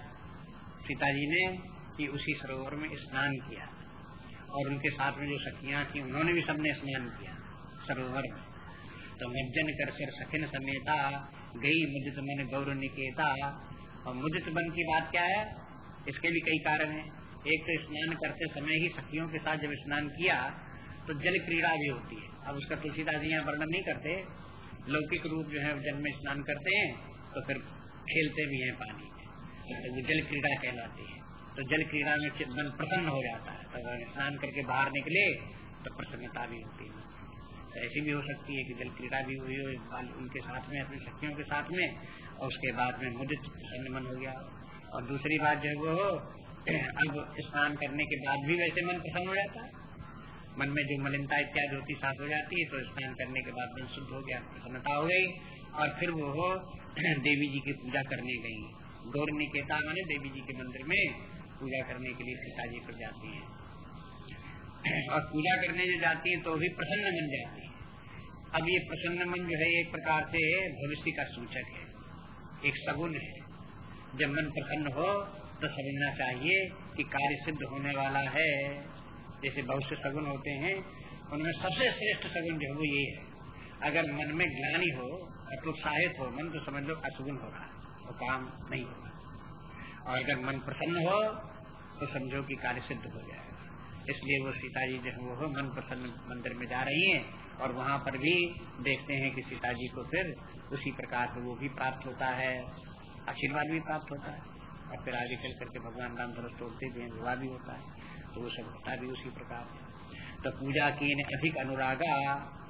Speaker 1: सीता जी ने कि उसी सरोवर में स्नान किया। और उनके साथ में जो सखियाँ थी, उन्होंने भी सबने स्नान किया सरोवर में। तो मज्जन कर सर सखिन समेता, गई मुदित मन गौर निकेता। और मुदित बन की बात क्या है? इसके भी कई कारण है। एक तो स्नान करते समय ही सखियों के साथ जब स्नान किया तो जल क्रीड़ा भी होती है। अब उसका तुलसीदास यहाँ वर्णन नहीं करते। लौकिक रूप जो है जल में स्नान करते हैं तो फिर खेलते भी हैं पानी तो वो जल क्रीड़ा कहलाती है। तो जल क्रीड़ा में मन प्रसन्न हो जाता है। तो अगर स्नान करके बाहर निकले तो प्रसन्नता भी होती है। तो ऐसी भी हो सकती है कि जल क्रीड़ा भी हुई हो उनके साथ में, अपनी शक्तियों के साथ में। और उसके बाद में मुदित प्रसन्न मन हो गया। और दूसरी बात जो वो, अब स्नान करने के बाद भी वैसे मन प्रसन्न हो जाता है। मन में जो मलिनता इत्यादि होती, साफ़ हो जाती है तो स्नान करने के बाद मन शुद्ध हो गया, प्रसन्नता हो गई। और फिर वो देवी जी की पूजा करने गई। गौर निकेता मैंने देवी जी के मंदिर में पूजा करने के लिए सीता जी पर जाती है। और पूजा करने जो जाती है तो भी प्रसन्न मन जाती है। अब ये प्रसन्न मन जो है, एक प्रकार से भविष्य का सूचक है। एक सगुन है। जब मन प्रसन्न हो तो समझना चाहिए कि कार्य सिद्ध होने वाला है। जैसे बहुत से सगुन होते हैं, उनमें सबसे श्रेष्ठ सगुन जो है वो ये है। अगर मन में ज्ञानी हो और प्रोत्साहित हो, मन तो समझ लो असगुन हो रहा है, वो काम नहीं होगा। और अगर मन प्रसन्न हो तो समझो कि कार्य सिद्ध हो जाएगा। इसलिए वो सीता जी जो वो मन प्रसन्न मंदिर में जा रही हैं और वहाँ पर भी देखते हैं कि सीता जी को फिर उसी प्रकार से वो भी प्राप्त होता है, आशीर्वाद भी प्राप्त होता है और फिर आगे चल करके भगवान राम धनुष तोड़ते भी हैं, विवाह भी होता है तो वो सब होता भी उसी प्रकार से। तो पूजा की अधिक अनुरागा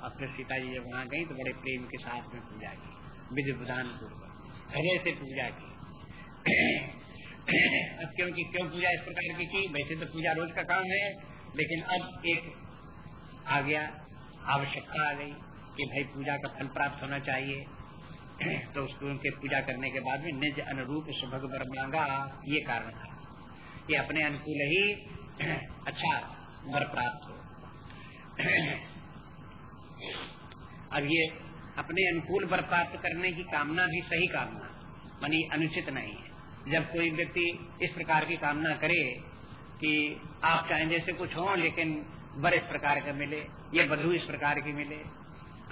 Speaker 1: और फिर सीता जी जब वहाँ गई तो बड़े प्रेम के साथ में पूजा की विधि विधान पूर्वक हृदय से पूजा की। क्योंकि क्यों पूजा इस प्रकार की की वैसे तो पूजा रोज का काम है, लेकिन अब एक आ गया आवश्यकता आ गई कि भाई पूजा का फल प्राप्त होना चाहिए। तो उसको उनके पूजा करने के बाद में निज अनुरूप सुभग वर मांगा ये कारण था। ये अपने अनुकूल ही अच्छा वर प्राप्त हो। अब ये अपने अनुकूल वर प्राप्त करने की कामना भी सही कामना, मानी अनुचित नहीं है। जब कोई व्यक्ति इस प्रकार की कामना करे कि आप चाहे जैसे कुछ हो, लेकिन बर इस प्रकार का मिले, ये बधु इस प्रकार की मिले।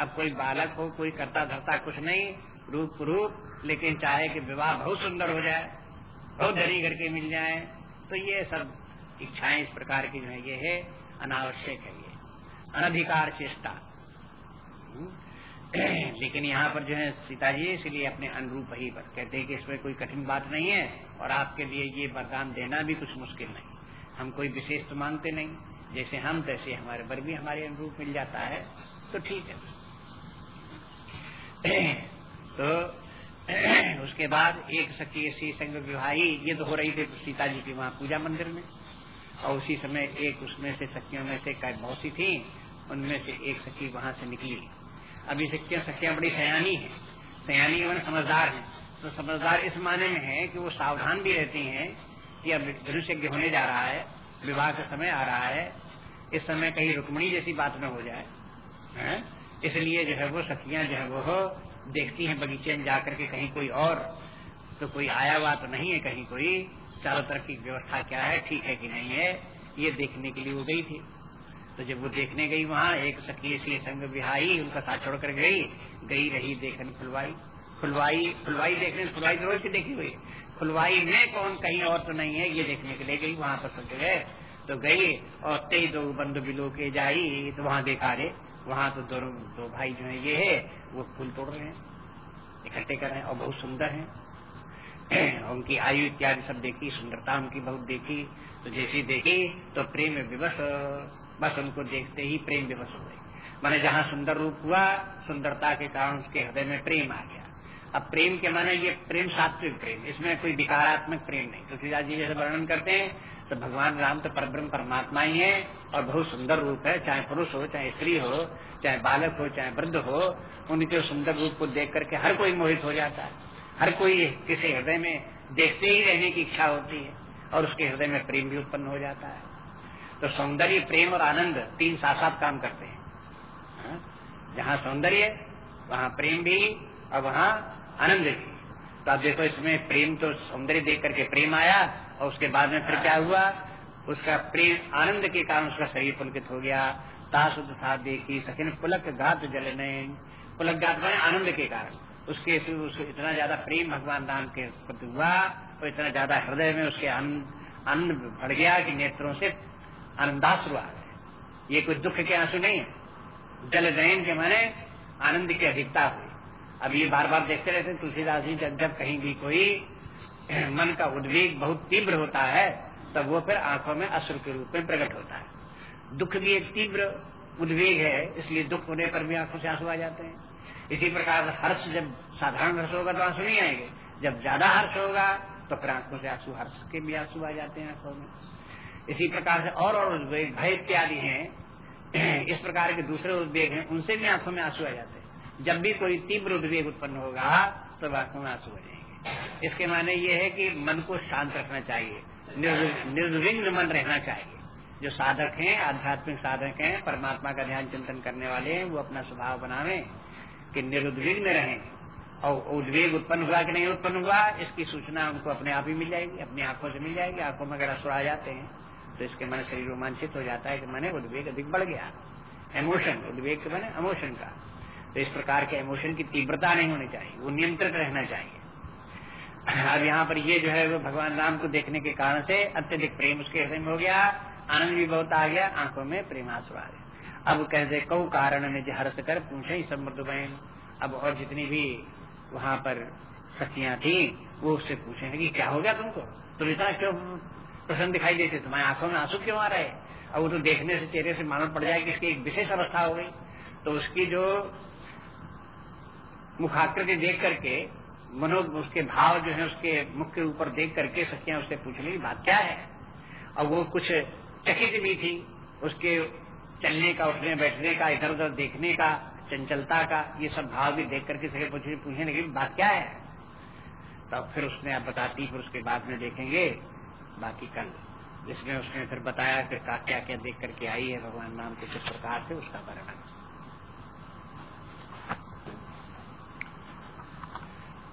Speaker 1: अब कोई बालक हो, कोई करता धरता कुछ नहीं रूप रूप लेकिन चाहे कि विवाह बहुत सुंदर हो जाए, बहुत धनी करके मिल जाए तो ये सब इच्छाएँ इस प्रकार की जो है, ये है अनावश्यक है ये। अनधिकार चेष्टा। हम्म। लेकिन यहाँ पर जो है सीता जी इसलिए अपने अनुरूप ही पर कहते हैं कि इसमें कोई कठिन बात नहीं है और आपके लिए ये वरदान देना भी कुछ मुश्किल नहीं। हम कोई विशेष तो मांगते नहीं। जैसे हम, तैसे हमारे वर भी हमारे अनुरूप मिल जाता है तो ठीक है। तो उसके बाद एक सखी सी संग विवाही। ये तो हो रही थी सीता जी की वहाँ पूजा मंदिर में। और उसी समय एक उसमें से सखियों में से बहुत सी थी, उनमें से एक सखी वहाँ से निकली। अभी सखियाँ सखियाँ बड़ी सयानी है? सयानी मैंने समझदार है। तो समझदार इस माने में है कि वो सावधान भी रहती हैं कि अब धनुष यज्ञ होने जा रहा है, विवाह का समय आ रहा है, इस समय कहीं रुक्मणी जैसी बात में हो जाए? इसलिए जो है वो सखियाँ जो है वो देखती हैं बगीचे में जाकर के कहीं कोई और तो कोई आया हुआ तो नहीं है कहीं कोई, चारों तरफ़ की व्यवस्था क्या है, ठीक है कि नहीं है, ये देखने के लिए वो गई थी। तो जब वो देखने गई वहाँ, एक सखी सी संग बिहाई, उनका साथ छोड़ कर गई गई रही देखने फुलवाई फुलवाई फुलवाई देखने फुलवाई तो रोज की देखी हुई। फुलवाई में कौन कहीं और तो नहीं है, ये देखने के लिए गई, वहाँ पर सब जगह। तो गई और तेज दो बंधु बिलो के जाई तो वहाँ देखा रे वहाँ तो दोनों दो भाई जो है, ये है, वो फूल तोड़ रहे हैं, इकट्ठे कर रहे हैं और बहुत सुंदर है। उनकी आयु इत्यादि सब देखी, सुंदरता उनकी बहुत देखी तो जैसी देखी तो प्रेम विवश बस उनको देखते ही प्रेम विवश हो गई। मैंने जहाँ सुंदर रूप हुआ, सुंदरता के कारण उसके हृदय में प्रेम आ गया। अब प्रेम के माने ये प्रेम सात्विक प्रेम, इसमें कोई विकारात्मक प्रेम नहीं। तुलसीदास जी जैसे वर्णन करते हैं तो भगवान राम तो परब्रह्म परमात्मा ही है और बहुत सुंदर रूप है, चाहे पुरुष हो, चाहे स्त्री हो, चाहे बालक हो, चाहे वृद्ध हो उनके सुंदर रूप को देख करके हर कोई मोहित हो जाता है। हर कोई किसी हृदय में देखते ही रहने की इच्छा होती है और उसके हृदय में प्रेम भी उत्पन्न हो जाता है। तो सौंदर्य, प्रेम और आनंद तीन साथ साथ काम करते हैं। हाँ? जहाँ सौंदर्य, वहाँ प्रेम भी और वहाँ आनंद भी। तो आप देखो, इसमें प्रेम तो सौंदर्य देख करके प्रेम आया और उसके बाद में फिर क्या हुआ? उसका प्रेम, आनंद के कारण उसका शरीर पुलकित हो गया। ताशुद्ध साथ देखी, सखिन, पुलक घात जल पुलक घात बने आनंद के कारण। उसके उसको इतना ज़्यादा प्रेम भगवान राम के प्रति हुआ और इतना ज़्यादा हृदय में उसके आनंद बढ़ गया कि नेत्रों से आनंदाश्रु आ गए ये कोई दुख के आँसू नहीं है। जल नयन के माने आनंद की अधिकता हुई। अब ये बार बार देखते रहते तुलसीदास जी, जब जब कहीं भी कोई मन का उद्वेग बहुत तीव्र होता है, तब वो फिर आँखों में असुर के रूप में प्रकट होता है। दुख भी एक तीव्र उद्वेग है, इसलिए दुख होने पर भी आँखों से आँसू आ जाते हैं। इसी प्रकार हर्ष जब साधारण हर्ष होगा तो आँसू नहीं आएँगे। जब ज़्यादा हर्ष होगा तो फिर आँखों से आँसू, हर्ष के भी आँसू आ जाते हैं आँखों में। इसी प्रकार से और और उद्वेग, भय इत्यादि हैं। इस प्रकार के दूसरे उद्वेग हैं, उनसे भी आँखों में आँसू आ जाते हैं। जब भी कोई तीव्र उद्वेग उत्पन्न होगा तो आँखों में आँसू आ जाएँगे। इसके माने ये है कि मन को शांत रखना चाहिए निर्विघ्न मन रहना चाहिए। जो साधक हैं, आध्यात्मिक साधक हैं, परमात्मा का ध्यान चिंतन करने वाले हैं, वो अपना स्वभाव बनावे कि निर्विघ्न रहें। और उद्वेग उत्पन्न हुआ कि नहीं उत्पन्न हुआ, इसकी सूचना उनको अपने आप ही मिल जाएगी, अपनी आँखों से मिल जाएगी, आँखों में अगर असुर आ जाते हैं। तो इसके मन शरीर रोमांचित हो जाता है कि मैंने उद्वेग अधिक बढ़ गया। इमोशन उद्वेग मैंने इमोशन का। तो इस प्रकार के इमोशन की तीव्रता नहीं होनी चाहिए, वो नियंत्रित रहना चाहिए। अब यहाँ पर ये जो है वो भगवान राम को देखने के कारण से अत्यधिक प्रेम उसके हृदय में हो गया, आनंद भी बहुत आ गया, आँखों में प्रेमासु आ गया अब कहते कौ कारण ने जो हर्ष कर पूछे समृद्ध बहन। अब और जितनी भी वहाँ पर सखियाँ थी, वो उससे पूछे कि क्या हो गया तुमको? तुम इतना क्यों प्रसन्न दिखाई देते, तुम्हारे आँखों में आँसू क्यों आ रहे अब वो तो देखने से चेहरे से मालूम पड़ जाए कि इसकी एक विशेष अवस्था हो गई। तो उसकी जो मुखाकृति देख करके, मनो, उसके भाव जो है, उसके मुख के ऊपर देख करके सखियाँ उससे पूछने की बात क्या है? और वो कुछ चकित भी थी, उसके चलने का, उठने बैठने का, इधर उधर देखने का, चंचलता का, ये सब भाव भी देख करके सके पूछने पूछने लगी, बात क्या है? तब फिर उसने, आप बताती फिर उसके बाद में देखेंगे बाकी कल। जिसमें उसने फिर बताया कि क्या क्या क्या देख करके आई है भगवान नाम के किस प्रकार से उसका वर्णन।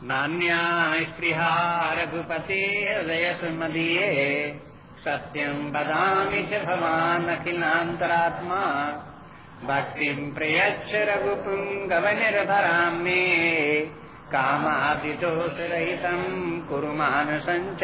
Speaker 1: नान्या स्पृहा रघुपति हृदय मदीये सत्यम बदामि च भवान् अखिलान्तरात्मा। भक्तिं प्रयच्छ रघुपुङ्गवनिर्भरां मे। कामादिदोषरहितं कुरु मानसञ्च